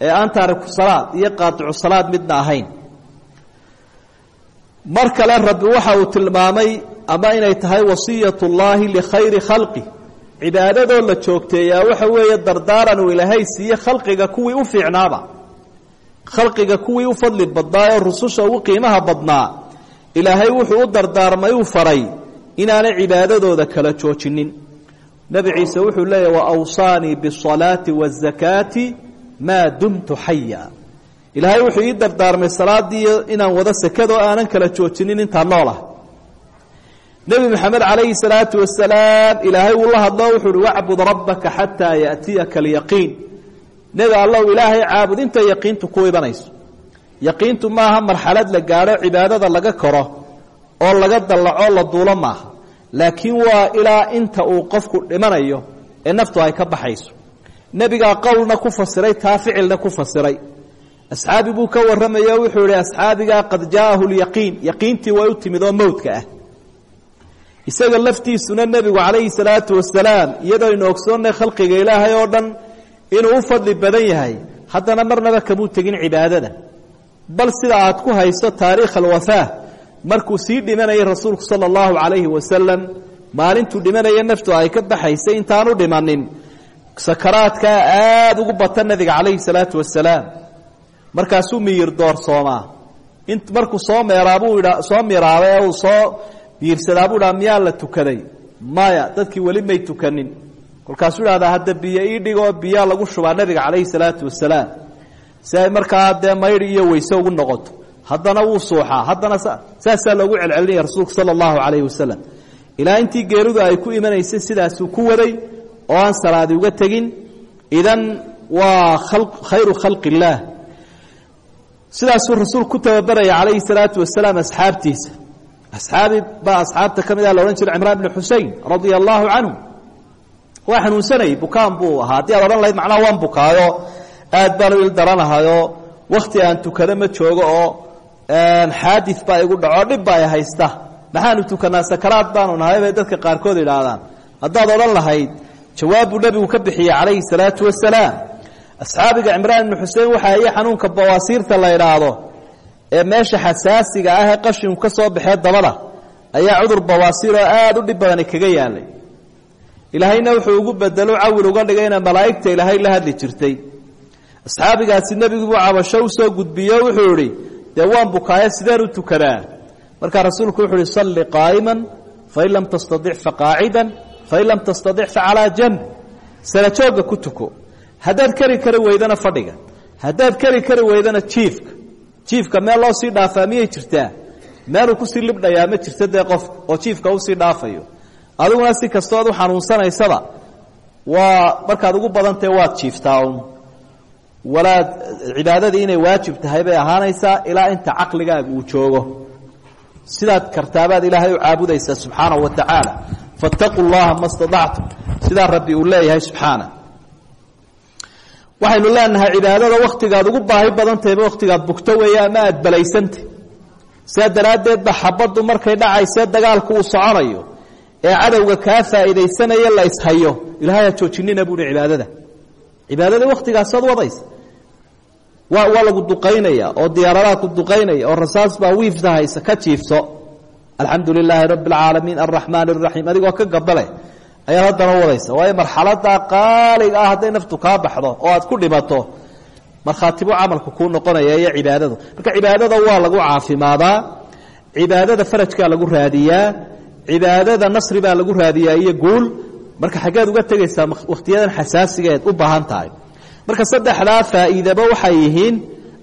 Ee aan taariku salaad iyo qaadicu salaad midna ahayn. Mar kale rabbi waxa uu tilmaamay ama inay tahay wasiyat ullaahi likhayri khalqi. Cibaadadoo la joogteeyaa waxa weeye dardaaran uu ilaahay siiye khalqiga kuwii u fiicnaaba. Khalqiga kuwii u fadli badnaa ee rususha ugu qiimaha badnaa ilaahay wuxuu u dardaarmay uu faray inaanay cibaadadooda kala joojinin. Nebi ciise wuxuu leeyahy wa awsaanii bisalaati waazakaati maa dumtu xaya ilaahay wuxuu ii dardaarmay salaadii inaan wado sekadoo aanan kala joojinin intaan noolah nebi maxamed calayhi salaatu wasalaam ilaahay wuu la hadlo wuxuu uhi wacbud rabbaka xataa yaatiyaka alyaqiin. Nebi allow ilaahay caabud inta yaqiintu ku ibanayso yaqiintu maaha marxalad la gaadho cibaadada laga koro oo laga dallaco la duulo maaha. Laakiin waa ilaa inta uu qofku dhimanayo ee naftu ay ka baxayso. Nebigaa qowlna ku fasiray taa ficilna ku fasiray. Asxaabi buu ka warramayo wuxuu ihi asxaabigaa qad jaa'ahu lyaqiin yaqiintii way u timid oo mowdka ah isaga laftiisuna nebigu calayhi salaatu wasalaam iyadoo aynu ogsoonnay khalqiga ilaahay oo dhan inuu u fadli badan yahay haddana marnaba kamuu tegin cibaadada. Bal sida aad ku hayso taariikh alwafaa markuu sii dhimanayay rasuulku sala allahu calayhi wasalam maalintuu dhimanaya naftu ay ka baxaysay intaanu dhimanin sakaraadkaa aada ugu bata nebiga calayhi salaatu wasalaam markaasuu miyir doorsoomaa markuu soo meeraabuu soo uu soo miirsadaa buu idhaha miyaa la tukaday. Maya dadkii weli may tukanin. Kolkaasuu idhahdaa hadda biyo ii dhigoo biyaa lagu shubaa nebiga calayhi salaatu wasalaam si markaa dee maydhi iyo weyse ugu noqoto. Haddana wuu suuxaa. Haddana saasaa loogu celcelinaya rasuulku sala allahu calayhi wasalam intii geeridu ay ku imanaysay sidaasuu ku waday oo aan salaadi uga tegin idan waa khayru khalqi illaah. Sidaasuu rasuul ku tababaraya calayhi salaatu wasalaam asxaabtiisa asxaabi baa asxaabta ka mid ah la odhan jiray cimraan bni xusein radia allaahu canhu waa xanuunsanayay bukaan buu ahaa. Haddii aad aad baan u ildaranahayo wakti aan tukado ma joogo oo xaadi baa igu dhaco dhib baa haysta. Maxaanu tukanaa sakaraad baanu nahay bay dadka qaarkood idhaahdaan haddaad odhan lahayd jawaabbuu nebigu ka bixiyey calayhi salaatu wasalaam asxaabiga cimraan ibnu xuseen waxaa iyo xanuunka bawaasiirta la idhaahdo ee meesha xasaasiga ah ee qashinku ka soo baxee dabada ayaa cudur bawaasiir oo aada u dhib badani kaga yaalay. Ilaahayna wuxuu ugu bedelo cawil uga dhigay ina malaa'igta ilaahay la hadli jirtay. Asxaabigaasi nebigubuu cabasho u soo gudbiyo wuxuu idhi dee waan bukaayo sideen u tukadaa markaa rasuulku wuxu uhi salli qaa'iman fain lam tastadic faqaacidan fain lam tastadic facalaa janb sarajoogga ku tuko. Haddaad keri kari weydana fadhiga. Haddaad keri kari weydana jiifka jiifka meel loo sii dhaafaa miyay jirtaa? Meeluu ku sii libdhayaa ma jirto dee qof oo jiifka u sii dhaafayo? Adiguna si kastood u xanuunsanaysaba waa markaad ugu badantahe waad jiiftaa un walaad cibaadadii inay waajib tahay bay ahaanaysaa ilaa inta caqligaaga uu joogo. Sidaad kartaabaad ilaahay u caabudaysaa subxaanahu wa tacaala. Fattaquu llaha ma staactum sidaa rabbi uu leeyahay subxaana waxaynu leenahay cibaadada wakhtigaad ugu baahi badantahayba wakhtigaad bugto weeye ama aada balaysantay. Sidaa daraaddeed ba xabaddu markay dhacaysee dagaalku uu soconayo ee cadowga kaa faa'iidaysanaya la ishayo. Ilahay ha joojinina buuhi cibaadada. Cibaadada wakhtigaasaad wadaysa. Waa waa lagu duqaynaya oo diyaaradaha ku duqaynaya oo rasaas baa wiifta ka jiifso. Alxamdu rabbi alcaalamiin alraxmaan araxiim adigoo ka gabale ayaad haddana wadaysa waayo marxalada qaaliga ah hadday naftu kaa baxdo oo aad ku dhimato markhaatibu camalku kuu noqonaya iyo cibaadadu. Marka cibaadada waa lagu caafimaadaa cibaadada farajkaa lagu raadiyaa cibaadada nasri baa lagu raadiyaa iyo guul marka xaggeed uga tegaysaa wakhtiyadan xasaasigeed u baahan tahay. Marka saddexdaa faa'iidaba waxay yihiin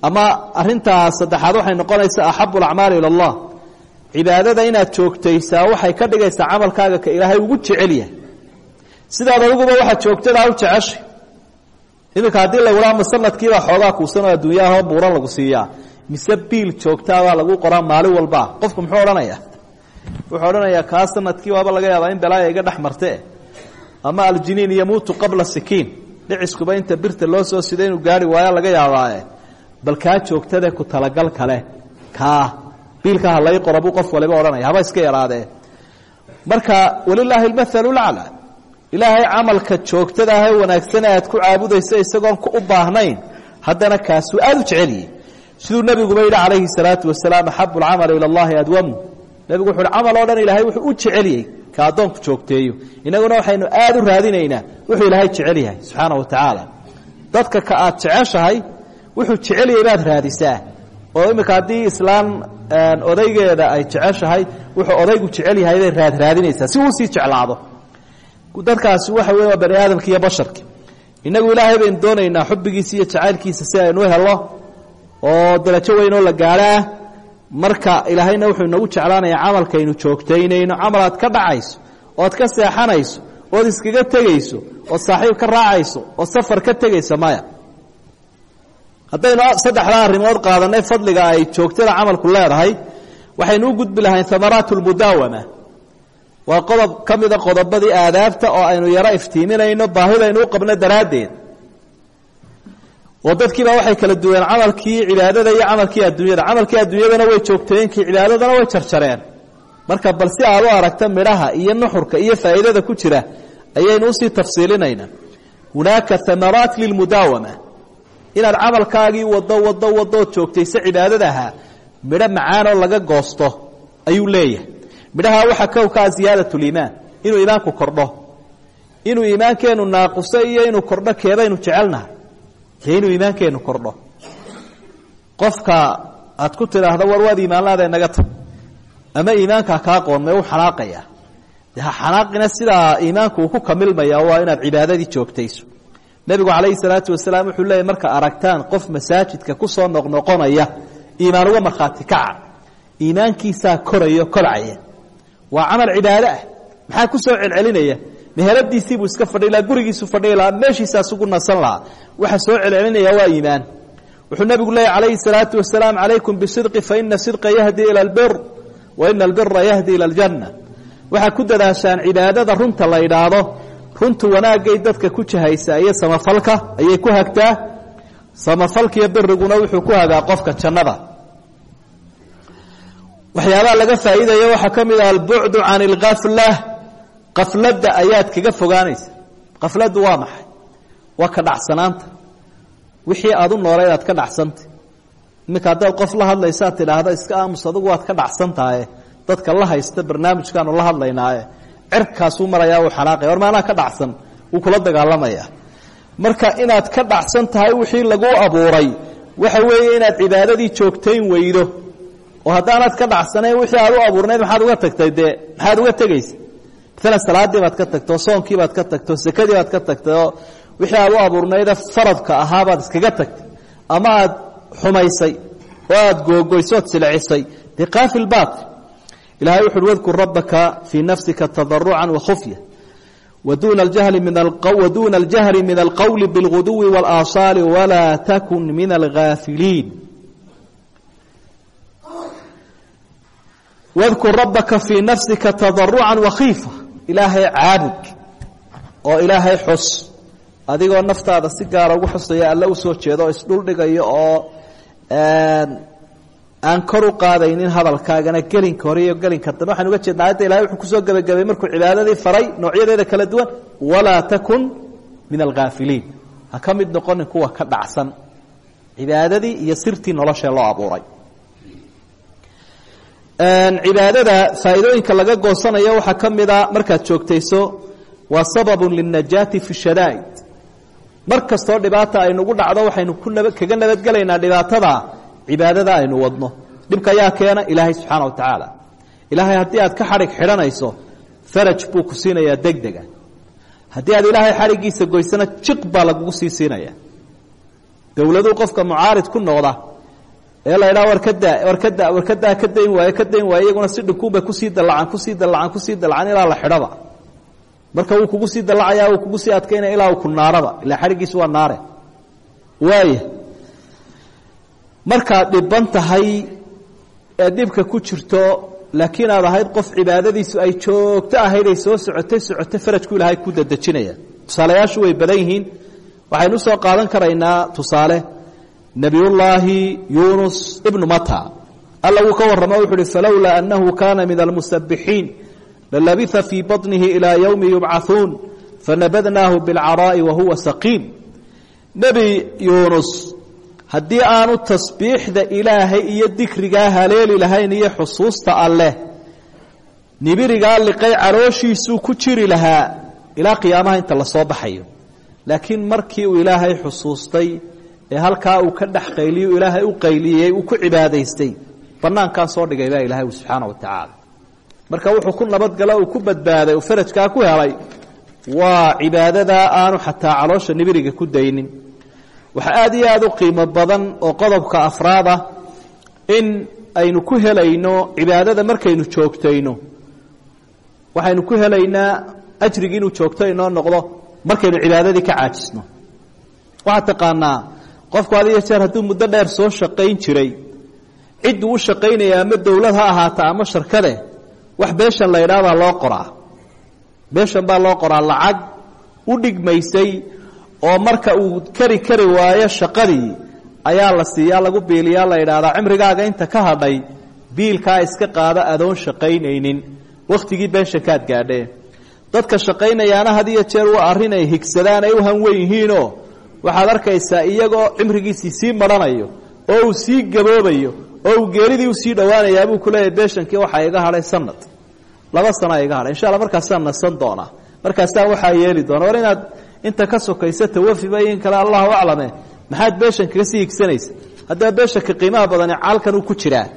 ama arintaa saddexaad waxay noqonaysaa axabu alacmaali ila allah. Cibaadada inaad joogtaysaa waxay ka dhigaysaa camalkaaga ka ilaahay ugu jecel yahay sidaad adiguba waxaad joogtadaa u jeceshay. Iminka haddii la wadhaa ma sanadkiibaa xoogaa kuusanoo adduunyaahoo buuran lagu siiyaa. Mise biil joogtaabaa lagu qoraa maalin walba. Qofku muxuu odhanaya? Wuxuu odhanayaa kaa sannadkii waaba laga yaabaa in balaaya iga dhex marte ama aljiniin yamuutu qabla sikiin? Dhiciskuba inta birta loo soo siday inuu gaari waayo laga yaabaae bal kaa joogtade ku talagal kale. Kaa. Biilka ha lay qora buu qof waliba odhanaya. Haba iska yaraadee. Marka walilaahi almathalu lacla ilaahay camalka joogtada ah ee wanaagsan aad ku caabudaysa isagoon u baahnayn. Haddana kaasuu aada u jeceliyey siduu nebiguba yidhi calayhi salaatu wasalaam axabu alcamali ila allahi adwamu. Nebigu wuxu camal oo dhan ilaahay wuxuu u jeceliyey ka addoonku joogteeyo. Innaguna waxaynu aada u raadinaynaa. Wuxuu ilaahay jecel yahay subxaana wa tacaala. Dadka ka aad jeceshahay wuxuu jecel yahay baad raadisaa. Oo iminka haddii islaan odaygeeda ay jeceshahay wuxuu odaygu jecel yahay bay raad raadinaysaa si uu sii jeclaado dadkaasi waxa wey waa bani aadamki iyo basharki inagu ilaahay baynu doonaynaa xubbigiisa iyo jacaylkiisa si aynu helo oo darajo weyn oo la gaadho ah. Marka ilaahayna wuxuu inagu jeclaanayaa camalkaynu joogtaynayno camal aad ka dhacayso ood ka seexanayso ood iskaga tegayso ood saaxiib ka raacayso ood safar ka tegayso maya. Haddaynu saddexdaa arrimood qaadanay fadliga ay joogtada camalku leedahay waxaynu u gudbi lahayn amaraat waa qodob ka mida qodobadii aadaabta oo aynu yaro iftiiminayno baahidaynu u qabno daraaddeed. Oo dadkiiba waxay kala duween camalkii cibaadada iyo camalkii adduunyada. Camalkii adduunyadana way joogtooyinkii cibaadadana way jarjareen marka bal si aad u aragta midhaha iyo nuxurka iyo faa'iidada ku jira ayaynu u sii tafsiilinaynaa hunaaka amaraat lilmudaawama inaad camalkaagii wado wado wadood joogtayse cibaadada ahaa midho macaanoo laga goosto ayuu leeyahay midhaha waxaa kowkaa ziyaadat liimaan inuu iimaanku kordho. Inuu iimaankeenu naaquso iyo inuu kordho keebaynu jecelnahay. Dee inuu iimaankeenu kordho? Qofka aad ku tidhaahdo war waad iimaanlaada naga tag. Ama iimaankaa kaa qoonmay u xanaaqaya. De ha xanaaqina iimaanku ku kamilmaya waa inaad cibaadadii joogtayso. Nebigu calayhi salaatu wasalaam wuxuu leeyay marka aragtaan qof masaajidka ku soo noqnoqonaya iimaan uga markhaati kaca. Iimaankiisaa korayo kolcaya waa camal cibaado ah. Maxaa ku soo celcelinaya? Meheradiisiibuu iska fadhi lahaa gurigiisu fadhiyi lahaa meeshiisaas ugu nasan lahaa. Waxa soo celcelinaya waa iimaan. Wuxuu nebigu leeyay calayhi salaatu wasalaam calaykum bisidqi faina sidqa yahdi ila albir wa ina albira yahdi ila aljanna. Waxaad ku dadaashaan cibaadada runta la idhaahdo runtu wanaagay dadka ku jahaysaa iyo samafalka ayay ku hagtaa. Samafalkiiyo biriguna wuxuu ku hagaa qofka jannada waxyaabaha laga faa'iidaya waxaa ka mid ah albucdu can alkafla kafladda ayaad kaga fogaanaysa. Kafladdu waa maxay? Waa dhacsanaanta. Wixii aad u nooleed aad ka dhacsantay. Iminka haddaad qof la hadlaysaad iska aamus waad ka dhacsantahaye dadka la haysta barnaamijkaanu la hadlaynaaye. Cirkaasuu marayaa uu xanaaqaya. War maanaa ka dhacsan wuu kula dagaalamaya. Marka inaad ka dhacsan wixii lagu abuuray waxa weeye inaad cibaadadii joogtayn weydo oo haddaanaad ka dhacsanayn wixii aad u abuurnayd maxaad uga tagtay dee? Maxaad uga tegaysa maalan salaadii baad ka tagtay oo soonkii baad ka tagtay oo sakadii baad ka tagtay oo wixii aad u abuurnayde faradka ahaabaad iskaga tagtay. Ama aad xumaysay oo aad googoysay ood silcisay dee qaafil baat ilahay wuxu uhi wadkur rabbaka fii nafsika tadarucan wakhufya waduna aljahri min alqowli biاlguduwi wاlaasaali walaa takun min algaafiliin wadkur rabbaka fii nafsika tadarucan wakhiifa ilaahay caabud oo ilaahay xus. Adigoo naftaada si gaara ugu xusaya alle u soo jeedo oo isdhuldhigayo oo aan kor u qaadaynin hadalkaagana gelinka hore iyo gelinka dambe waxaan uga jeedna ayadda ilahay wuxuu ku soo gebagabay markuu cibaadadii faray noocyadeeda kala duwan. Walaa takun min alghaafiliin. Ha ka mid noqonin kuwa ka dhacsan. Cibaadadii iyo sirtii noloshee loo abuuray cibaadada faa'iidooyinka laga goosanayo waxaa ka mida markaad joogtayso waa sababun lilnajaati fi shadaa'id. Mar kastoo dhibaata aynugu dhacdo waxaynu kaga nabadgelaynaa dhibaatada cibaadada aynu wadno. Dhibka ayaa keena ilaahay subxaana wa tacaala. Ilaahay haddii aad ka xadhig xidhanayso faraj buu ku siinayaa deg dega aad ilaahay xadhiggiisa goysana jiq baa lagugu sii siinaya qofka mucaarid ku noqda ee la ydhaha war kada war kada war kadaa ka dayn waayo ka dayn waayo iyaguna si dhinkuunbay ku sii dallacan ku sii dallacan ku sii dallacan ilaa la xidhaba. Marka wuu kugu sii dallacaya wuu kugu sii adkaynaya ilaa ku naaraba. Ilaa xadhiggiisu waa naare. Waaya markaad dhiban tahay ee dhibka ku jirto laakiin aad ahayd qof cibaadadiisu ay joogto ahayd ay soo socotay socotay farajku ilaahay ku dadejinaya tusaalayaashu way badan yihiin. Waxaynu u soo qaadan karaynaa tusaale nebiyullaahi yuunus ibnu mata alla wuu ka warramo wuxu uhi falowlaa annahu kaana min almusabbixiin lalabia fii baطnihi ilaa yowmi yubcaثuun fanabadnaahu biاlcaraa'i wa huwa saqiim nebi yuunus haddii aanu tasbiixda ilaahay iyo dikrigaa haleeli lahayn iyo xusuusta alleh nibirigaa liqay calooshiisuu ku jiri lahaa ilaa qiyaamaha inta lasoo baxayo laakiin markii uu ilaahay xusuustay ee halkaa uu ka dhex qayliyu ilaahay u qayliyey uu ku cibaadaystay bannaankaa soo dhigay baa ilaahay subxaana wa tacaala. Marka wuxuu ku nabadgalo uu ku badbaaday uu farajkaa ku helay waa cibaadadaa aanu xataa caloosha nibiriga ku daynin. Waxaa aada iyo aada u qiimo badan oo qodobka afraada in aynu ku helayno cibaadada markaynu joogtayno. Waxaynu ku helaynaa ajrigi inuu joogto noqdo markaynu cibaadadii ka caajisno. Waxaad taqaanaa qofku had iyo jeer hadduu muddo dheer soo shaqayn jiray cidduu u shaqaynaya ama dowlad ha ahaata ama sharkade wax beeshan la ydhaha baa loo qoraa. Beeshan baa loo qoraa lacag u dhigmaysay oo marka uu kari kari waayo shaqadii ayaa la siiyaa lagu biiliyaa la yidhaahdaa cimrigaaga inta ka hadhay biilkaa iska qaada adoon shaqaynaynin. Wakhtigii beenshankaad gaadheen dadka shaqaynayaana had iyo jeer waa arrin ay higsadaan ay u hanwen waxaad arkaysaa iyagoo cimrigiisii sii marhanayo oo uu sii gaboobayo oo uu geeridii u sii dhowaanayaa buu ku leeyahy beeshankii waxaa iga hadhay sanad laba sanaa iga hadhay. Insha alla markaasaan nasan doonaa. Markaasaan waxaa yeeli doona war inaad inta ka sokaysa tawafiba in kale allahu aclame. Maxaad beeshan kaga sii higsanaysa? Haddaba beeshanka qiimaha badani calkan uu ku jiraa.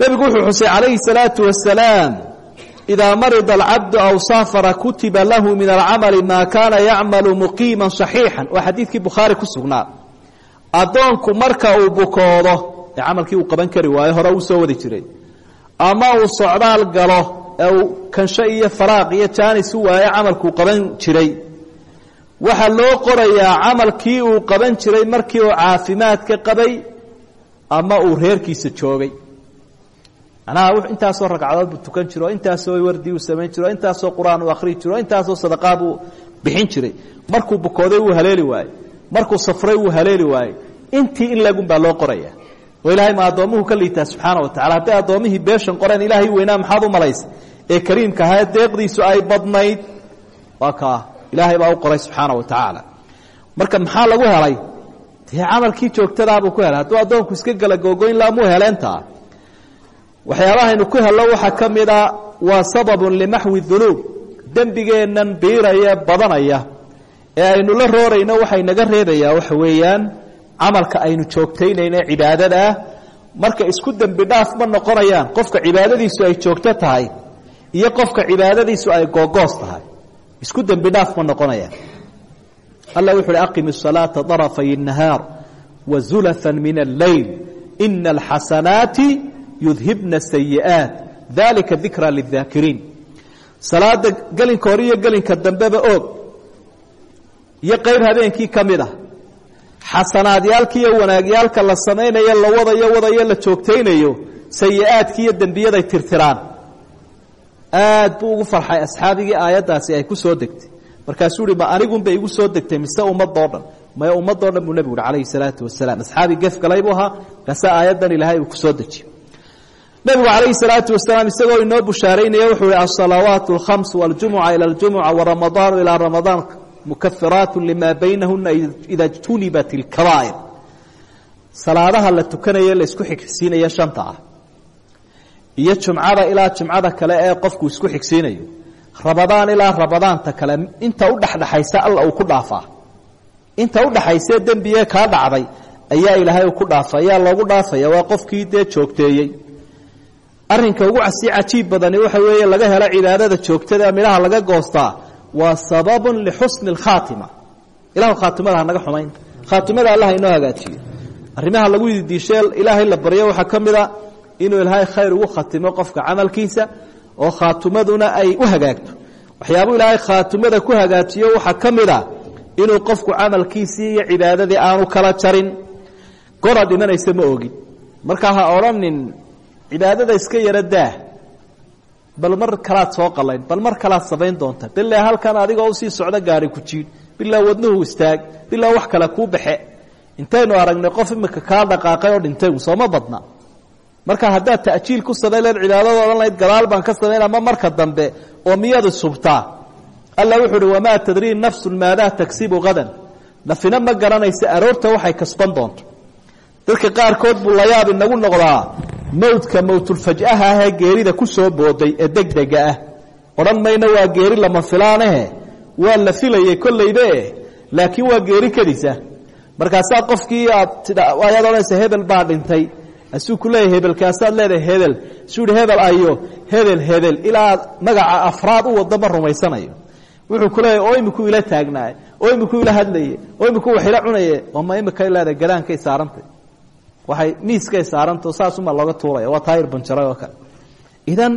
Nebigu wuxuu xusay calayhi salaatu wasalaam idaa marida alcabdu aw saafara kutiba lahu min alcamali maa kaana yacmalu muqiima صaxiixan waa xadiidkii bukhaari ku sugnaa addoonku marka uu bukoodo ee camalkii uu qaban kari waayo hore uu soo wadi jiray ama uu socdaal galo ee uu kansho iyo faraaq iyo jaanis u waayo camalkuu qaban jiray waxaa loo qorayaa camalkii uu qaban macnaha intaasoo ragcadood buu tukan jiro intaasoo wardi uu samayn jiro intaasoo qur'aan uu akhriyi jiro intaasoo sadaqaa buu bixin jiray. Markuu bukooday wuu haleeli waayey. Markuu safray wuu haleeli waayey. Intii in lagun baa loo qoraya oo ilaahay ma addoomuhu ka liitaa subxaana wa tacala hadday addoommihii beeshan qoreen ilaahay weynaa maxaad u malaysay ee kariimka ahaa deeqdiisu ay badnayd waa kaa ilaahay baa u qoray subxaana wa tacaala. Marka maxaa lagu helay? Dee camalkii joogtadaabuu ku helay. Hadduu addoonku iska gala googoyn laamuu heleentaa waxyaabahaynu ku hello waxaa ka mida waa sababun limaxwi dunuub dembigeennan biiraya badanaya ee aynu la roorayno waxay naga reebayaa waxa weeyaan camalka aynu joogtaynayno cibaadada ah marka isku dembi dhaaf ma noqonayaan qofka cibaadadiisu ay joogto tahay iyo qofka cibaadadiisu ay googoos tahay isku dembi dhaaf ma noqonayaan alla wuxu uhi aqim الصalaaةa طarafay الnahaar wazulafa min اleyl ina اlxasanaati yudhibna asayi'aat daalika dikraa lidaakiriin salaada gelinka hore iyo gelinka dambeba oog iyo qayb habeenkii ka mid ah. Xasanaadyaalkaiyo wanaagyaalka la samaynayo la wadayo wadayo la joogtaynayo sayi'aadkii iyo dembiyaday tirtiraan. Aad buu ugu farxay asxaabigii aayaddaasi ay ku soo degtay. Markaasuu uhi ma anigunbay igu soo degtay mise ummadoo dhan? Maya ummadoo dhan buu nebigu uhi calayhi salaatu wasalaam asxaabii gefgalay buu ahaa kaase aayaddan ilaahay uu ku soo dejiy nebigu calayhi salaatu wasalaam isagoo inoo bushaaraynaya wuxuu ihi alsalawaat alkhams waljumuca ila aljumuca waramadaanu ilaa ramadaan mukafiraat lima baynahuna ida jtunibat ilkabaa'ir salaadaha la tukanayo la isku xigsiinayo shanta ah. Iyo jumcada ilaa jumcada kale ee qofku isku xigsiinayo. Ramadaan ilaa ramadaanta kale inta udhexdhexaysa alla uu ku dhaafaa. Inta udhaxaysee dembigee kaa dhacday ayaa ilaahay uu ku dhaafa ayaa loogu dhaafaya waa qofkii dee joogteeyey arinka ugu sii cajiib badani waxa weeye laga helo cibaadada joogtada midhaha laga goostaa waa sababun lixusni اkhaatima ilahu khaatimada hanaga xumayn. Khaatimada allah inoo hagaajiyo arrimaha lagu diishee ilaahay la baryo waxaa ka inuu ilaahay khayr ugu khatimo qofka camalkiisa oo khaatimaduna ay u hagaagto. Waxyaabuu ilaahay khaatimada ku hagaajiyo waxaa ka inuu qofku camalkiisii iyo cibaadadii aanu kala jarin. Gora dhimanaysa ma ogin ha odhanin cibaadada iska yaro daah bal mar kalaad soo qalayn bal mar kalaad samayn doonta. Bilaa halkan adigoo u sii socdo gaari ku jiid. Bilaa wadnuhu istaag. Bilaa wax kale kuu baxe. Intaynu aragnay qof imika kaa dhaqaaqay oo dhintay sooma badna. Marka haddaad ta'jiil ku samayn lahayd cibaadada lahayd gadaal baan ka samayn ama marka dambe oo miyadu subtaa alla wuxuu uhi wamaa tadrii nafsun maadaa tagsibu hadan nafina ma garanaysa aroorta waxay kasban doonto dadka qaarkood buu layaab inagu noqdaa mowdka mowtulfaj'aha ahee geerida ku soo booday ee degdega ah. Odhan mayna waa geeri lama filaanehe waa la filayay kollaybe laakiin waa geeri kadisa markaasaa qofkii aad ayaad odhanaysa hebel baa dhintay. Asuu ku leeyahy hebelkaasaad leedahay hebel. Isuu hi hebel ayo hebel hebel. Ilaa magaca afraad u wado ma rumaysanayo. Wuxuu ku leeyahy oo imikuu ila taagnaay oo imikuu ila hadlaye oo imikuu wax ila cunaye? Oma imikay leedahay gadaankay saarantay waxay miiskay saarantao saasuma looga tuuraya waa taayir banjaray oo kale. Idan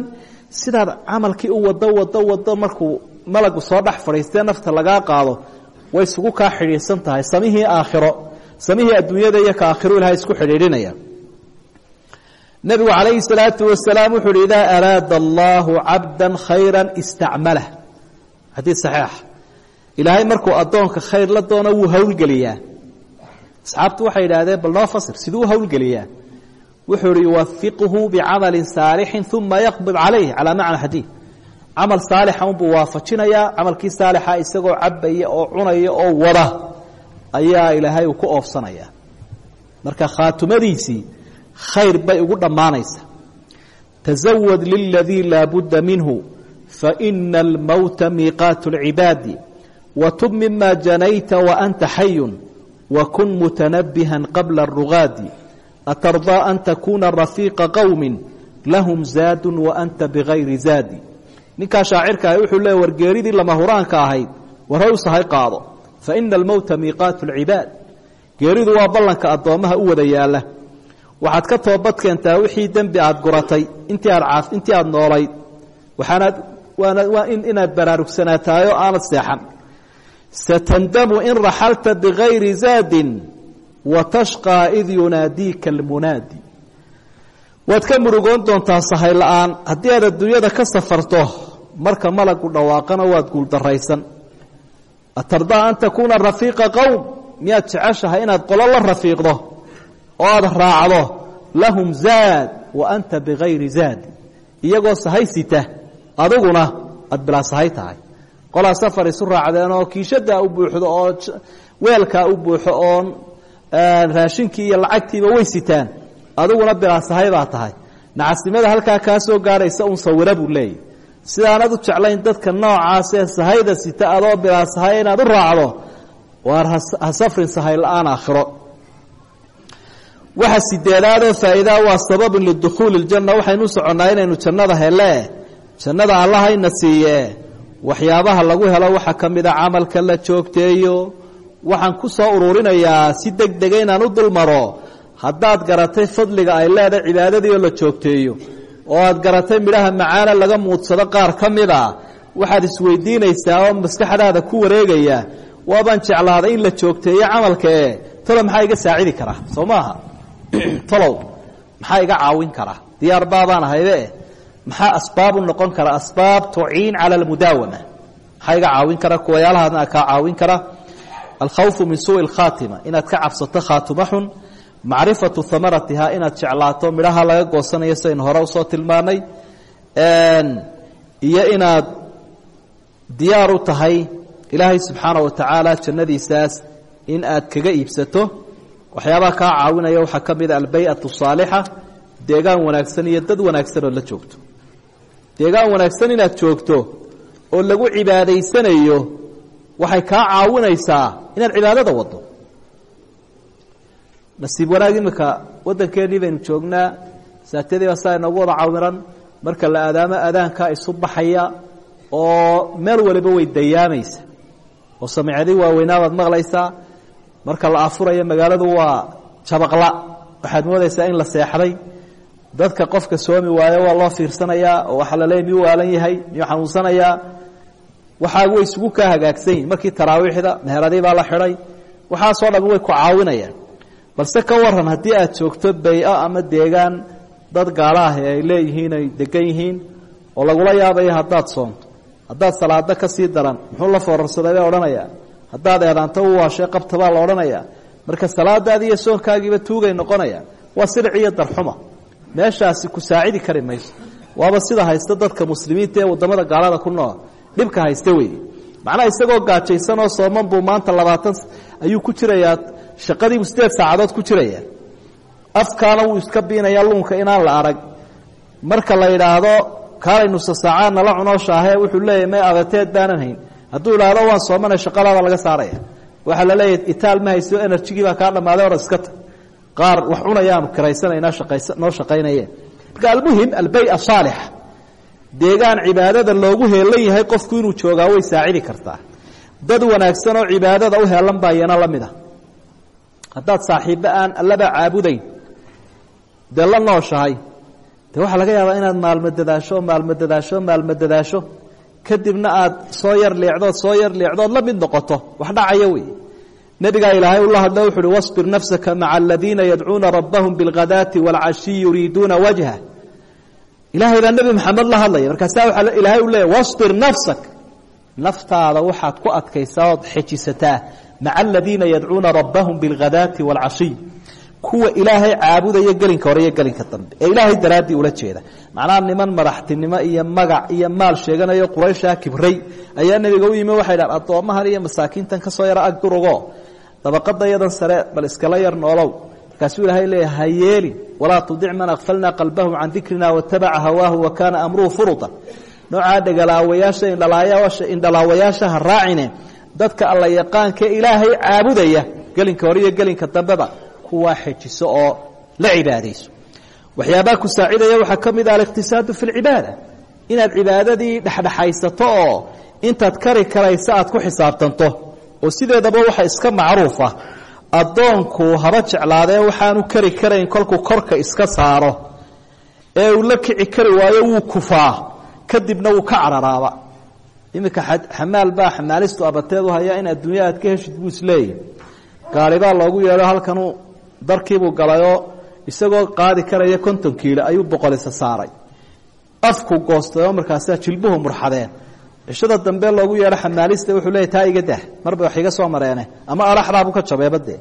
sidaad camalkii u wado wado wado markuu malagu soo dhex fadhiistee nafta lagaa qaado way isugu kaa xidhiidhsan tahay. Samihii aakhiro samihii adduunyada iyo ka aakhiro ilahay isku xidhiidhinaya. Nebigu calayhi salaatu wasalaam wuxu uhi idaa araada allaahu cabda khayra istacmalah. Xadiid saxiixa ilaahay markuu addoonka khayr la doono wuu howlgeliyaa asxaabtu waxay idhaahdeen bal noo fasir siduu u howlgeliyaa wuxuu hi yuwafiquhu bicamali saalixin uma yaqbid calayh calaa macna xadiid camal saalixa unbuu waafajinayaa camalkii saalixa isagoo cabaya oo cunaya oo wada ayaa ilaahay uu ku oofsanaya marka khaatumadiisii khayr bay ugu dhammaanaysaa. Tasawad liladii laa budda minhu faina almowta miiqaatu اlcibaadi watub mima janayta waanta xayun wakun mutanabihan qabla اrugaadi atardaa an takuuna rafiiqa qowmi lahum zaadu waanta bigayri zaadi ninkaa shaacirkaah wuxuu leey war geeridii lama huraanka ahayd war hawsahay qaado. Faina almowta miiqaatu اlcibaad geeridu waa ballanka addoommaha u wada yaalla. Waxaad ka toobad keentaa wixii dembi aad guratay intii aad noolayd. Inaad baraarugsanaataayoo aanad seexan satandamu in raxalta bigayri zaadin wa tashqaa id yunaadiika almunaadi waad ka murugoon doontaa sahay la'aan haddii aad adduunyada ka safarto marka malagu dhawaaqana waad guuldaraysan atardaa an takuuna rafiiqa qowm miyaad jeceshahay inaad qolo la rafiiqdo oo aada raacdo lahum zaad wa anta bigayri zaad iyagoo sahay sita qolaa safar isu raacdeen oo kiishadaa u buuxdo oo weelkaa u buuxo oo raashinkii iyo lacagtiiba way sitaan. Adiguna bilaa sahay baa tahay. Nacasnimada halkaa kaa soo gaadhaysa un sawira buu leeyahy. Sidaanad u jeclayn dadka noocaasee sahayda sita adoo bilaa sahay inaad u raacdo waar ha safrin sahay la'aan aakhiro. Waxa sideedaadoo faa'iidaa waa sababun lidukhuuli ljanna waxaynu soconnaa inaynu jannada hele jannada allahayna siiye waxyaabaha lagu helo waxaa ka mida camalka la joogteeyo. Waxaan ku soo ururinayaa si deg dega inaan u dulmaro. Haddaad garatay fadliga ay leedahay cibaadadii oo la joogteeyo oo aad garatay midhaha macaana laga muudsado qaar ka mid a waxaad isweydiinaysaa oo maskaxdaada ku wareegaya. Waabaan jeclaaday in la joogteeyo camalkae tolo maxaa iga saacidi karaa soo maaha? Tolow maxaa iga caawin karaa diyaar baabaan ahaybe maxaa asbaabu noqon kara? Asbaab tuciin cala almudaawama. Maxaa iga caawin kara? Kuwayaalahaadna kaa caawin kara. Alkhawfu min suui alkhaatima. Inaad ka cabsato khaatimo xun macrifatu hamaratiha inaad jeclaato midhaha laga goosanayo sidaynu hore u soo tilmaanay. Iyo inaad diyaar u tahay ilaahay subxaana wa tacaala jannadiisaas in aad kaga iibsato. Waxyaabaha kaa caawinaya waxaa ka mida albay-atu saalixa deegaan wanaagsan iyo dad wanaagsan oo la joogto deegaan wanaagsan inaad joogto oo lagu cibaadaysanayo waxay kaa caawinaysaa inaad cibaadada wado nasiib wanaag imika waddankeennii baynu joognaa saatadiiba saa inoogu wada cawiran marka la aadaamo adaankaa isu baxaya oo meel waliba way dayaamaysa oo samicadii waaweynabaad maqlaysaa marka la afurayo magaaladu waa jabaqla. Waxaad moodaysaa in la seexday dadka qofka soomi waayo waa loo fiirsanayaa oo waxaa la leeyay miyuu waalan yahay miyuu xanuunsanayaa? Waxaagu way isugu kaa hagaagsan markii taraawiixda meheradii baa la xidhay. Waxaasoo dhami way ku caawinayaan. Balse ka waran haddii aad joogto bay-o ama deegaan dad gaalo ah ay leeyihiin ay degan yihiin oo lagula yaabayo haddaad soonto. Haddaad salaado ka sii daran muxuu la foorarsaday bay odhanayaa. Haddaad eedaanto u waashee qabta baa la odhanayaa. Marka salaadaadii iyo soonkaagiiba tuugay noqonayaan. Waa silic iyo darxuma meeshaasi ku saacidi kari mayso. Waaba sida haysta dadka muslimiinta ee waddamada gaalada ku nool. Dhibka haysta weeye. Macnaha isagoo gaajaysan oo sooman buu maanta labaatan ayuu ku jirayaa. Shaqadiibu sideed saacadood ku jirayaa. Afkaana wuu iska biinayaa luunka inaan la arag. Marka la yidhaahdo kaalay nusa saacaa nala cunoo shaahe wuxuu leeyahy may abateed baanan hayn. Hadduu idhaahdo waan soomana shaqadaaba laga saaraya waxaa la leeyahay itaal ma hayso enerjigii baa kaa dhammaaday or iska tag qaar wax cunayaanu kiraysanaynaa noo shaqaynayeen marka almuhim albay saalix. Deegaan cibaadada loogu heelan yahay qofku inuu joogaa way saacidi kartaa. Dad wanaagsan oo cibaadada u heelan baa iyana la mid a haddaad saaxiibbo aan allaba caabudayn dee la nooshahay. De waxaa laga yaabaa inaad maalmo dadaasho maalmo dadaasho maalmo dadaasho. Kadibna aad soo yar leecdood soo yar leecdood la mid noqoto. Wax dhacaya wey nebigaa ilaahay ula hadlo wuxu uhi wasbir nafsaka maca aladiina yadcuuna rabbahum bilghadaati waalcashiyi yuriiduuna wajha. Ilaahay baa nebi maxamed la hadlaya. Markaasaa waaa ilaahay u leeya wasbir nafsak. Naftaada waxaad ku adkaysaa ood xejisataa maca aladiina yadcuuna rabbahum bilghadaati waalcashiy kuwa ilaahay caabudaya gelinka hore iyo gelinka dambe. Ee ilaahay daraaddii ula jeeda. Macnaha niman madaxtinimo iyo magac iyo maal sheeganayo qurayshaa kibray. Ayaa nebiga u yimi waxay dhahan addoommahan dabaqada yadan sare bal iskala yar noolow. Markaasuu ilahay leeya ha yeelin. Walaa tudic qalbahu can dikrina watabaca hawaahu wa kaana amruhu furuta noocaa dhegalaawayaasha indhalaawayaasha ha raacine. Dadka alla yaqaanka ilaahay caabudaya gelinka hore iyo gelinka dambeba kuwaa xejiso oo la cibaadayso. Waxyaabaha ku saacidaya waxaa ka ah aliqtisaadu fi lcibaada inaad cibaadadii dhexdhexaysato oo intaad kari karaysa aad ku xisaabtanto oo sideedaba waxa iska macruufa addoonku haba jeclaadee waxaanu kari karayn kolkuu korka iska saaro. Ee uu la kici kari waayo wuu kufaa. Kadibna wuu ka cararaaba. Iminka xamaal baa xamaalistu abateedu hayaa in adduunya aad ka heshid buu isleeyahy gaari baa loogu yeedho halkanuu darkiibuu galayoo isagoo qaadi karaya konton kiilo ayuu boqolisa saaray. Afku goostay oo markaasa jilbuhu murxadeen cishada dambe loogu yeedho xamaalista wuxuu leeyahy taa iga dah marba wax iga soo mareene. Ama alaxdaabu ka jabeebadee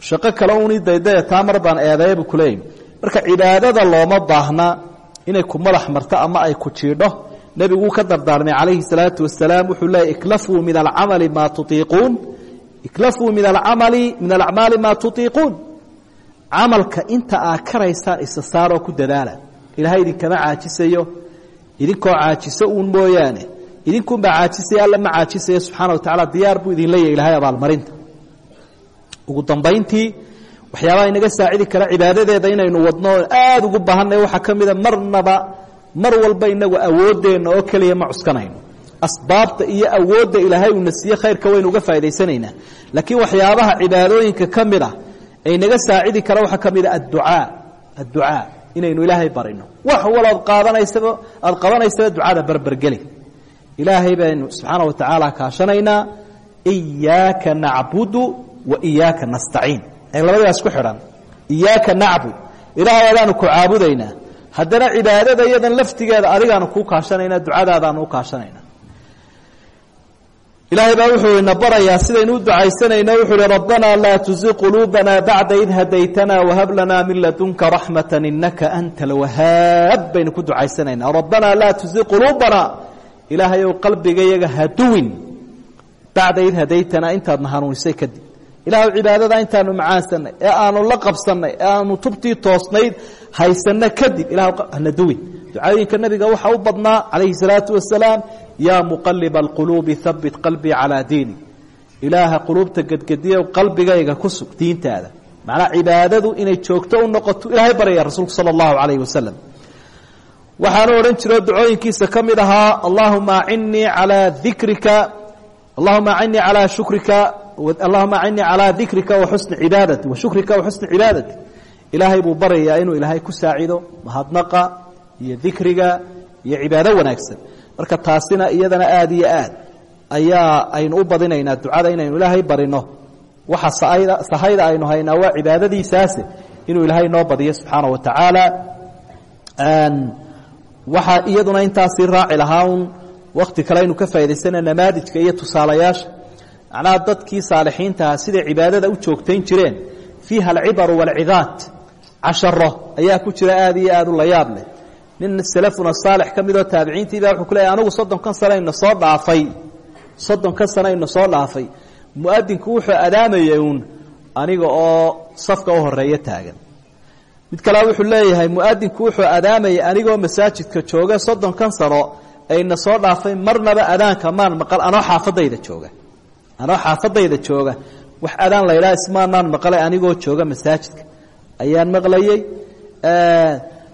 shaqo kale uni daydaya taa mar baan eedeeya buu kuleeyahy marka cibaadada looma baahna inay ku madax marto ama ay ku jiidho nebiguu ka dardaarmay calayhi salaatu wasalaam wuxuu leeyay iklafuu min alcamali maa tutiiquun. Iklafuu min alcamali min alacmaali maa tutiiquun. Camalka inta aa karaysaan isa saaroo ku dadaala. Ilaahay idinkama caajisayo idinkoo caajiso uun mooyaane idinkunbaa caajisaya alla ma caajisaya subxaana wa tacala diyaar buu idin leeyahy ilahay abaalmarinta. Ugu dambayntii waxyaabaha inaga saacidi kara cibaadadeeda inaynu wadno oo aada ugu baahanay waxaa ka marnaba mar walba inagu awooddeenna oo keliya ma cuskanayno. Asbaabta iyo awoodda ilaahay uuna siiye khayrka waynu uga faa'idaysanaynaa. Laakiin waxyaabaha cibaadooyinka ka mid ah saacidi kara waxaa ka mid a adducaa adducaa inaynu ilaahay barino. Wax walood qaadanaysaba aada qabanaysaba ducada berbergeli ilaahay baynu subxaana wa tacaala kaashanaynaa iyaaka nacbudu wa iyaaka nastaciin labadaas ku xidhan iyaaka nacbud ilaahay adaanu ku caabudaynaa haddana cibaadada iyadan laftigeeda adigaanu kuu kaashanaynaa ducadaadaanu u kaashanaynaa ilaahay baa wuxuu ina barayaa sidaynu u ducaysanayno wuxuu uhi rabbanaa laa tuzi quluubana bacda id hadaytana wahab lanaa min ladunka raxmata inaka anta alwahaab baynu ku ducaysanaynaa rabbanaa laa tuzi quluubana ilaahay ow qalbigayaga haduwin bacda id hadaytana intaadna hanuunisay kadib. Ilaahw cibaadada intaanu macaansanay ee aanu la qabsanay ee aanu tubtii toosnayd haysanno kadib. Ilah hana duwin. Ducooyinka nabiga waxaa u badnaa calayhi salaatu wasalaam yaa muqaliba alquluubi habit qalbii calaa diini ilaaha quluubta gedgediyow qalbigayga ku sug diintaada. Macnaa cibaadadu inay joogto u noqoto ilaahay baraya rasuulku sala allahu calayhi wasalam waxaanu odhan jiro ducooyinkiisa ka mid ahaa allahuma acinnii calaa dikrika allahuma acinnii calaa shukrika allahuma acinnii calaa dikrika wa xusni cibaadati wa shukrika wa xusni cibaadati. Ilaahay buu baryayaa inuu ilaahay ku saacido mahadnaqa iyo dikriga iyo cibaado wanaagsan. Marka taasina iyadana aada iyo aad ayaa aynu u badinaynaa ducada inaynu ilaahay barino. Waxa sahayda aynu haynaa waa cibaadadiisaase inuu ilaahay noo badiyo subxaana wa tacaala waxaa iyaduna intaasii raaci lahaa un kale aynu ka faa'idaysana namaadijka iyo tusaalayaasha. Macnaha dadkii saalixiintaha siday cibaadada u joogtayn jireen fiiha alcibaru waalcidaad casharo ayaa ku jira aada iyo aada u leh. Nin salafuna saalix ka midoo taabiciintiibaa wuxuu ku leeyay anigu soddonkan sanayna soo dhaafay. Soddonkan sanayna soo dhaafay. Mu'adinku wuxuu adaamayay aniga oo safka u horeeyo taagan mid kalea wuxuu leeyahay mu'adinku wuxuu adaamayay anigoo masaajidka jooga soddonkan sano ayna soo dhaafay marnaba adaanka maan maqal anoo xaafadayda jooga. Anoo xaafadayda jooga. Wax adaan la ydhaha ismaanaan maqlay anigoo jooga masaajidka. Ayaan maqlayey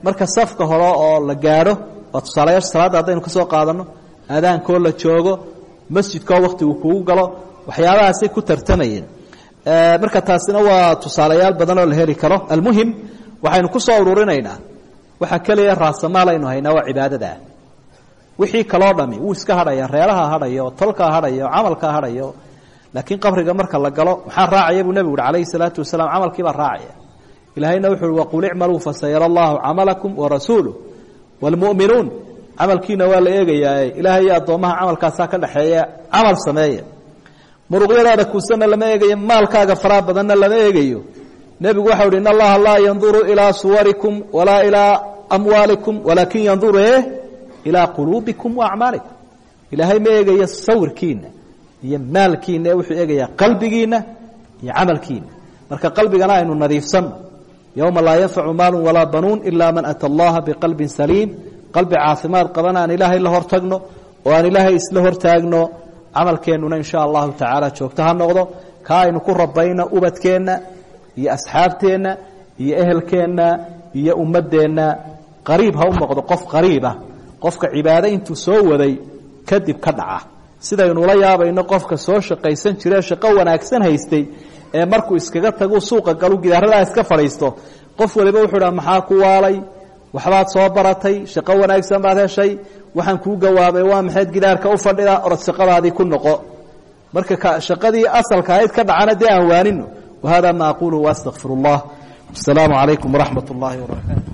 marka safka hore oo la gaadho waa tusaalayaasha salaadda haddaynu ka soo qaadano adaankoo la joogo masjidkoo waktigu kugu galo waxyaabahaasay ku tartamayeen. Marka taasina waa tusaalayaal badan oo la heli karo. Almuhim waxaynu ku soo ururinaynaa waxa keliya raasamaal aynu haynaa waa cibaadadaa wixii kaloo dhami wuu iska hadhaya reeraha hadhayo tolkaa hadhayo camalkaa hadhayo. Laakiin qabriga marka la galo maxaa raacaya buu nebigu calayhi salaatu wasalaam camalkiibaa raacaya. Ilaahayna wuxu uhi waqul icmaluu fasayara allahu camalakum warasuuluh waalmu'minuun camalkiina waa la eegayaa ilaahay iyo addoommaha camalkaasaa ka dhexeeya camal sameeya. Muruqyadaada kuusanna lama eegayo maalkaaga faraha badanna lama eegayo nebigu waxau uhi in allaha yanduru ilaa suwarikum walaa ilaa amwaalikum walaakin yanduru e ilaa quluubikum wa acmaalikum. Ilaahay ma eegayo sawirkiina iyo maalkiina wuxuu eegayaa qalbigiina iyo camalkiina marka qalbigana aynu nadiifsanno yowma laa yanfacu maalu walaa banuun ilaa man ata allaha biqalbin saliim. Qalbi caafimaad qaban aan ilaahay la hortagno oo aan isla hortaagno camalkeennuna insha allahu tacaala noqdo. Ka aynu ku rabayno ubadkeenna iyo asxaabteenna iyo ehelkeenna iyo ummaddeenna qariib ha u noqdo qof qariibah qofka cibaado intuu soo waday kadib ka dhaca. Sidaynula yaabayno qofka soo shaqaysan jiree shaqo wanaagsan haystay ee markuu iskaga tagu suuqa galu gidaaradaa iska fadhiisto qof waliba wuxuu dhaa maxaa ku waalay? Waxbaad soo baratay? Shaqo wanaagsan baad heshay? Waxaan kuu gawaabay waa maxayd gidaarka u fadhida? Orod shaqadaadii ku noqo. Marka shaqadii asalka ahayd ka dhacana dee aan waanino وهذا ما أقوله وأستغفر الله السلام عليكم ورحمة الله وبركاته